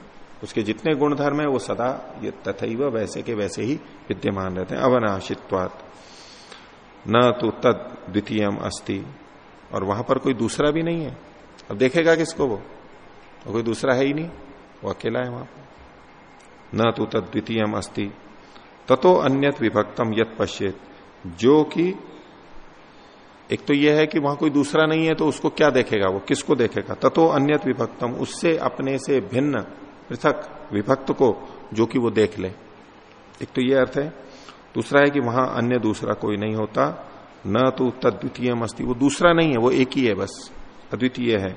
उसके जितने गुण धर्म है, वो सदा ये तथा वैसे के वैसे ही विद्यमान रहते हैं। अविनाशित्वात। न तो तद द्वितीयम अस्ति। और वहाँ पर कोई दूसरा भी नहीं है। अब देखेगा किसको वो? कोई दूसरा है ही नहीं। वो अकेला है वहाँ पर। न तो तद द्वितीयम अस्ति। ततो अन्यत विभक्तम यत पश्चेत जो कि एक तो यह है कि वहाँ कोई दूसरा नहीं है तो उसको क्या देखेगा वो? किसको देखेगा? ततो अन्यत विभक्तम। उससे, अपने से भिन्न, पृथक विभक्त को जो कि वो देख ले। एक तो यह अर्थ है। दूसरा है कि वहाँ अन्य दूसरा कोई नहीं होता। न तो तद्वितीय वो दूसरा नहीं है, वो एक ही है बस। अद्वितीय है।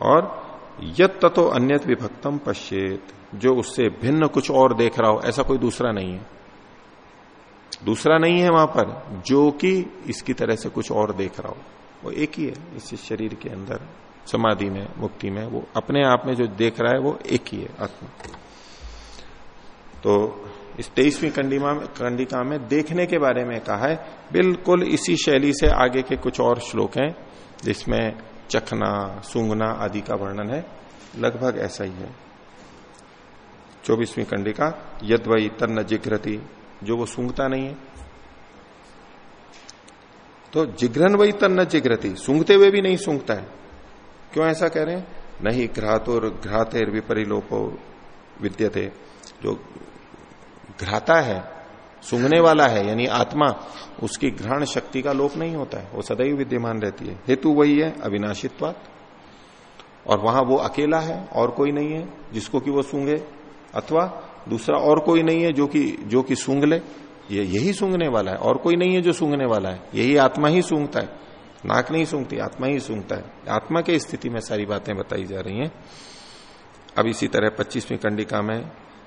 और यत ततो अन्यत विभक्तम पश्चेत जो उससे भिन्न कुछ और देख रहा हो, ऐसा कोई दूसरा नहीं है। दूसरा नहीं है वहाँ पर, जो कि इसकी तरह से कुछ और देख रहा हो। वो एक ही है, इस शरीर के अंदर, समाधि में, मुक्ति में, वो अपने आप में जो देख रहा है वो एक ही है, आत्मा। तो इस तेईसवीं कंडिका में कंडिका में देखने के बारे में कहा है, बिल्कुल इसी शैली से आगे के कुछ और श्लोक हैं, जिसमें चखना, सूंघना आदि का वर्णन है, लगभग ऐसा ही है। चौबीसवीं कंडिका यद वही तन्न जिग्रति जो वो सूंघता नहीं है। तो जिग्रन वही तन्न जिग्रती सूंघते हुए भी नहीं सूंघता है। क्यों ऐसा कह रहे हैं? नहीं घ्रातुर घ्रातेर विपरिलोपो विद्यते। जो घ्राता है, सूंघने वाला है, यानी आत्मा, उसकी घ्राण शक्ति का लोप नहीं होता है। वो सदैव विद्यमान रहती है। हेतु वही है, अविनाशित्वात। और वहाँ वो अकेला है, और कोई नहीं है, जिसको कि वो सूंघे। अथवा दूसरा और कोई नहीं है जो कि जो कि सूंघ ले। ये, यही सूंघने वाला है। और कोई नहीं है जो सूंघने वाला है। यही आत्मा ही सूंघता है। नाक नहीं सूंघती, आत्मा ही सूंघता है। आत्मा के स्थिति में सारी बातें बताई जा रही हैं। अब इसी तरह पच्चीसवीं कंडिका में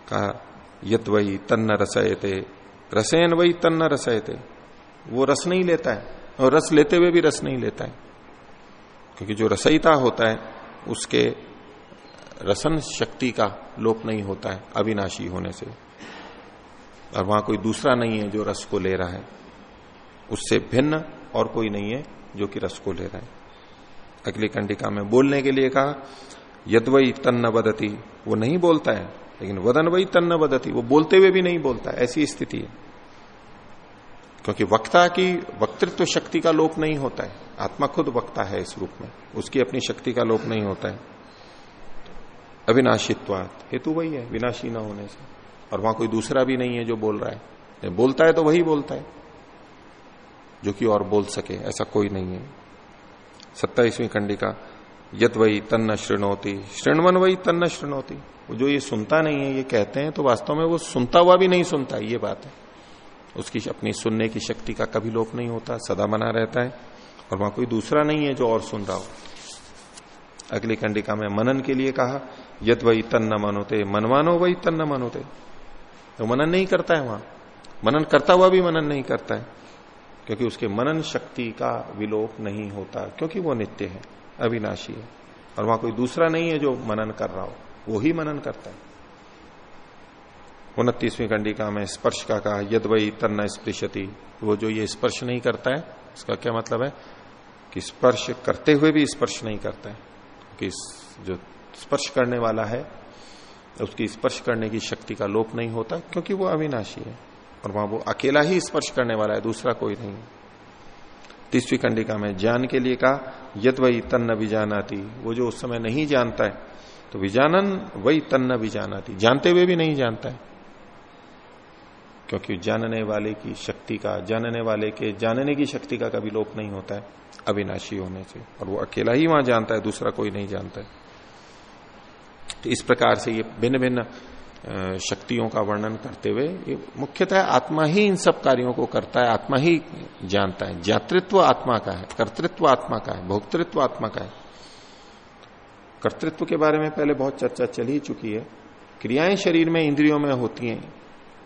कहा, यत वही तन्न रसयते। रसयन वही तन्न रसयते। वो रस नहीं लेता है। और रस लेते हुए भी रस नहीं लेता है। क्योंकि जो रसयिता होता है, उसके रसन शक्ति का लोप नहीं होता है, अविनाशी होने से। और वहाँ कोई दूसरा नहीं है जो रस को ले रहा है। उससे भिन्न और कोई नहीं है जो कि रस को ले रहा है। अगली कंडिका में बोलने के लिए कहा यदवई तन्न बदती वो नहीं बोलता है, लेकिन वदन वही तन्न बदती वो बोलते हुए भी नहीं बोलता ऐसी स्थिति है। क्योंकि वक्ता की वक्तृत्व शक्ति का लोप नहीं होता है, आत्मा खुद वक्ता है इस रूप में, उसकी अपनी शक्ति का लोप नहीं होता है। अविनाशित्वात। हेतु वही है, विनाशी न होने से। और वहाँ कोई दूसरा भी नहीं है जो बोल रहा है। बोलता है तो वही बोलता है। जो कि और बोल सके, ऐसा कोई नहीं है। सत्ताईसवीं कंडिका यद वही तन्न श्रृणोती श्रृणवन वही तन्न श्रृणोती जो ये सुनता नहीं है, ये कहते हैं तो वास्तव में वो सुनता हुआ भी नहीं सुनता, ये बात है। उसकी अपनी सुनने की शक्ति का कभी लोप नहीं होता, सदा मना रहता है। और वहाँ कोई दूसरा नहीं है जो और सुन रहा हो। अगली कंडिका में मनन के लिए कहा यद वही तन्न मनोते। मनवानो वही तन्न मनोते। तो मनन नहीं करता है वहाँ। मनन करता हुआ भी मनन नहीं करता है। क्योंकि उसके मनन शक्ति का विलोप नहीं होता, क्योंकि वो नित्य है, अविनाशी है। और वहाँ कोई दूसरा नहीं है जो मनन कर रहा हो। वो ही मनन करता है। उनतीसवीं कंडिका में स्पर्श का कहा, यद वही तन्न स्पृशति। वो जो ये स्पर्श नहीं करता है, इसका क्या मतलब है? कि स्पर्श करते हुए भी स्पर्श नहीं करता है। कि जो स्पर्श करने वाला है, उसकी स्पर्श करने की शक्ति का लोप नहीं होता, क्योंकि वो अविनाशी है, और वहाँ वो अकेला ही स्पर्श करने वाला है, दूसरा कोई नहीं। तीसरी कंडिका में ज्ञान के लिए कहा यद वही तन्न विजानाती वो जो उस समय नहीं जानता है तो विजानन वही तन्न विजानाती जानते हुए भी नहीं जानता है, क्योंकि जानने वाले की शक्ति का, जानने वाले के, जानने की शक्ति का कभी लोप नहीं होता है, अविनाशी होने से। और वो अकेला ही वहाँ जानता है, दूसरा कोई नहीं जानता है। तो इस प्रकार से ये भिन्न भिन्न शक्तियों का वर्णन करते हुए मुख्यतः आत्मा ही इन सब कार्यों को करता है, आत्मा ही जानता है। जातृत्व आत्मा का है, कर्तृत्व आत्मा का है, भोक्तृत्व आत्मा का है। कर्तृत्व के बारे में पहले बहुत चर्चा चल ही चुकी है। क्रियाएँ शरीर में इंद्रियों में होती हैं,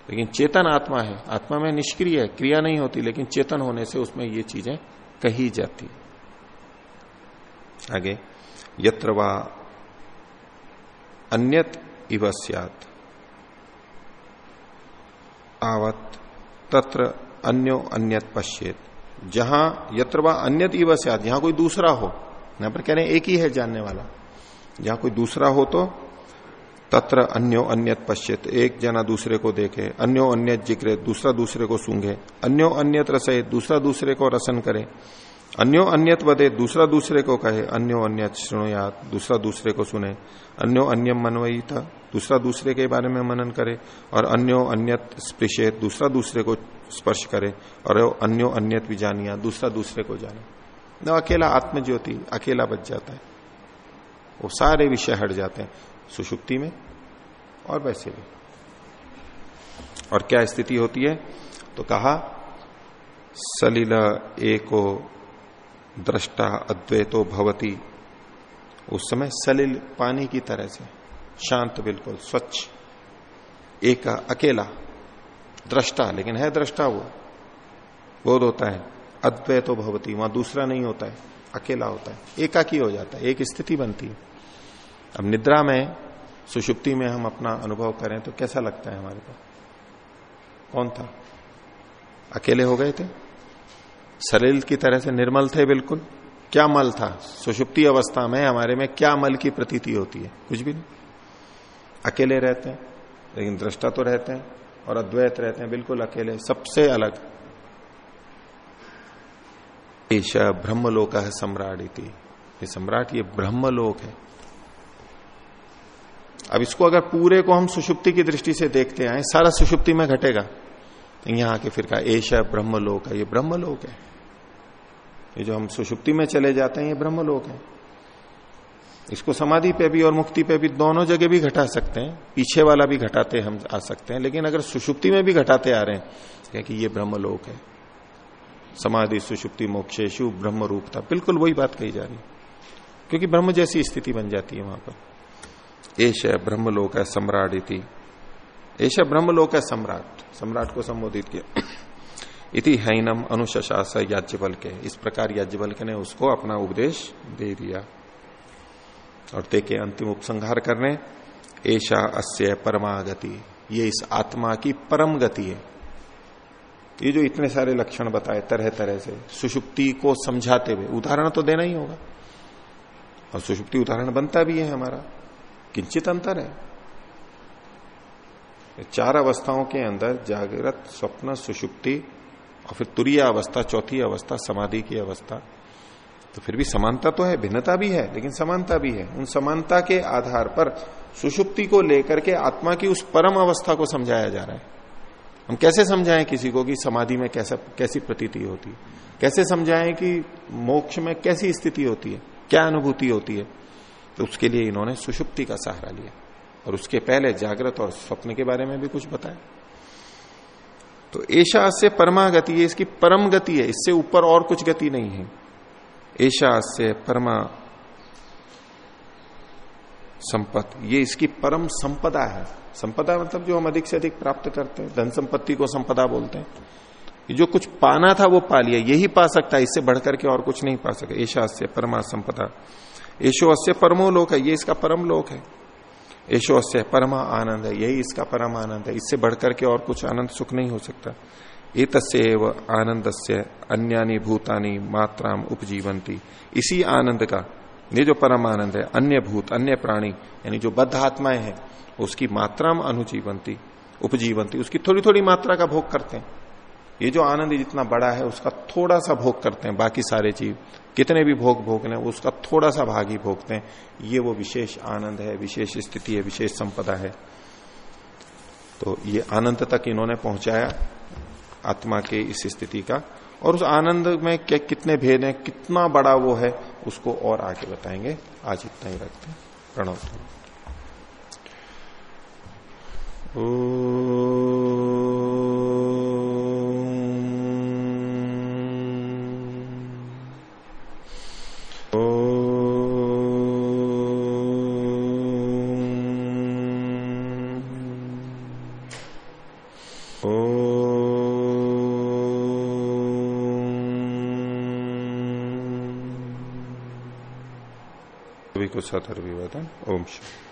लेकिन चेतन आत्मा है। आत्मा में निष्क्रिय है, क्रिया नहीं होती, लेकिन चेतन होने से उसमें ये चीज़ें कही जाती आगे, यत्र अन्यत इव आवत तत्र अन्यो अन्यत पश्चेत जहाँ यत्र वा अन्यत इव जहाँ कोई दूसरा हो, यहाँ पर कह रहे एक ही है जानने वाला। जहाँ कोई दूसरा हो तो तत्र अन्यो अन्यत पश्चित एक जना दूसरे को देखे, अन्यो अन्यत ज़िक्र, दूसरा दूसरे को सूंघे, अन्यो अन्यत रसे दूसरा दूसरे को रसन करे। अन्यो अन्यत वदे, दूसरा दूसरे को कहे, अन्यो अन्य श्रृणुयात दूसरा दूसरे को सुने। अन्यो अन्यम मनवई था दूसरा दूसरे के बारे में मनन करे, और अन्यो अन्यत स्पृशे, दूसरा दूसरे को स्पर्श करे, और अन्यो अन्यत भी जानिया दूसरा दूसरे को जाने। न, अकेला आत्मज्योति, अकेला बच जाता है। वो सारे विषय हट जाते हैं, सुषुप्ति में और वैसे भी। और क्या स्थिति होती है? तो कहा, सलिल एको दृष्टा अद्वैतो भवती। उस समय सलिल पानी की तरह से, शांत बिल्कुल, स्वच्छ, एक अकेला, दृष्टा, लेकिन है दृष्टा वो। बोध होता है अद्वैतो भवती, वहाँ दूसरा नहीं होता है, अकेला होता है, एकाकी हो जाता है, एक स्थिति बनती है। अब निद्रा में, सुषुप्ति में हम अपना अनुभव करें तो कैसा लगता है हमारे को? कौन था? अकेले हो गए थे? शरीर की तरह से निर्मल थे बिल्कुल। क्या मल था? सुषुप्ति अवस्था में हमारे में क्या मल की प्रतीति होती है? कुछ भी नहीं। अकेले रहते हैं, लेकिन दृष्टा तो रहते हैं और अद्वैत रहते हैं, बिल्कुल अकेले, सबसे अलग। ईश ब्रह्मलोक है सम्राट इति। ये सम्राट, ये ब्रह्मलोक है। अब इसको अगर पूरे को हम सुषुप्ति की दृष्टि से देखते आए, सारा सुषुप्ति में घटेगा। यहाँ के फिर कहा ऐसा ब्रह्मलोक है, ये ब्रह्मलोक है। ये जो हम सुषुप्ति में चले जाते हैं, ये ब्रह्मलोक है। इसको समाधि पे भी और मुक्ति पे भी दोनों जगह भी घटा सकते हैं, पीछे वाला भी घटाते हम आ सकते हैं, लेकिन अगर सुषुप्ति में भी घटाते आ रहे हैं कि ये ब्रह्मलोक है। समाधि, सुषुप्ति मोक्षेशु ब्रह्म रूप था बिल्कुल वही बात कही जा रही क्योंकि ब्रह्म जैसी स्थिति बन जाती है वहाँ पर। एश ब्रह्मलोक है, सम्राट एश ब्रह्मलोक है सम्राट सम्राट को संबोधित किया। इति हैनम अनुशास याज्ञबल के इस प्रकार याज्ञबल के ने उसको अपना उपदेश दे दिया। और ते के अंतिम उपसंहार करने ऐशा अस्य परमागति, ये इस आत्मा की परम गति है। ये जो इतने सारे लक्षण बताए तरह तरह से, सुषुप्ति को समझाते हुए, उदाहरण तो देना ही होगा। और सुषुप्ति उदाहरण बनता भी है हमारा, किंचित अंतर है। चार अवस्थाओं के अंदर जागृत, स्वप्न, सुषुप्ति और फिर तुरीय अवस्था, चौथी अवस्था, समाधि की अवस्था। तो फिर भी समानता तो है, भिन्नता भी है, लेकिन समानता भी है। उन समानता के आधार पर सुषुप्ति को लेकर के आत्मा की उस परम अवस्था को समझाया जा रहा है। हम कैसे समझाएँ किसी को कि समाधि में कैसा, कैसी प्रतीति होती है? कैसे समझाएँ कि मोक्ष में कैसी स्थिति होती है? क्या अनुभूति होती है? तो उसके लिए इन्होंने सुषुप्ति का सहारा लिया। और उसके पहले जागृत और स्वप्न के बारे में भी कुछ बताया तो ऐशा से परमा गति है, इसकी परम गति है, इससे ऊपर और कुछ गति नहीं है। ऐशा से परमा संपत, ये इसकी परम संपदा है। संपदा मतलब जो हम अधिक से अधिक प्राप्त करते हैं, धन संपत्ति को संपदा बोलते हैं। जो कुछ पाना था वो पा लिया, यही पा सकता है, इससे बढ़कर के और कुछ नहीं पा सके। ऐशा से परमा संपदा। ऐशो अस्य परमो लोक है, ये इसका परम लोक है। यशो अस्य परमा आनंद है, यही इसका परम आनंद है। इससे बढ़कर के और कुछ आनंद सुख नहीं हो सकता। एक आनंद से अन्यानी भूतानी मात्राम उपजीवंती इसी आनंद का, ये जो परम आनंद है, अन्य भूत, अन्य प्राणी, यानी जो बद्ध आत्माएँ हैं, उसकी मात्राम अनुजीवंती उपजीवंती उसकी थोड़ी थोड़ी मात्रा का भोग करते हैं। ये जो आनंद जितना बड़ा है, उसका थोड़ा सा भोग करते हैं, बाकी सारे जीव। कितने भी भोग भोगने उसका थोड़ा सा भाग ही भोगते हैं। ये वो विशेष आनंद है, विशेष स्थिति है, विशेष संपदा है। तो ये आनंद तक इन्होंने पहुँचाया आत्मा के इस स्थिति का। और उस आनंद में क्या कितने भेद हैं, कितना बड़ा वो है, उसको और आगे बताएँगे। आज इतना ही रखते हैं। प्रणव। ओ को ओम शांति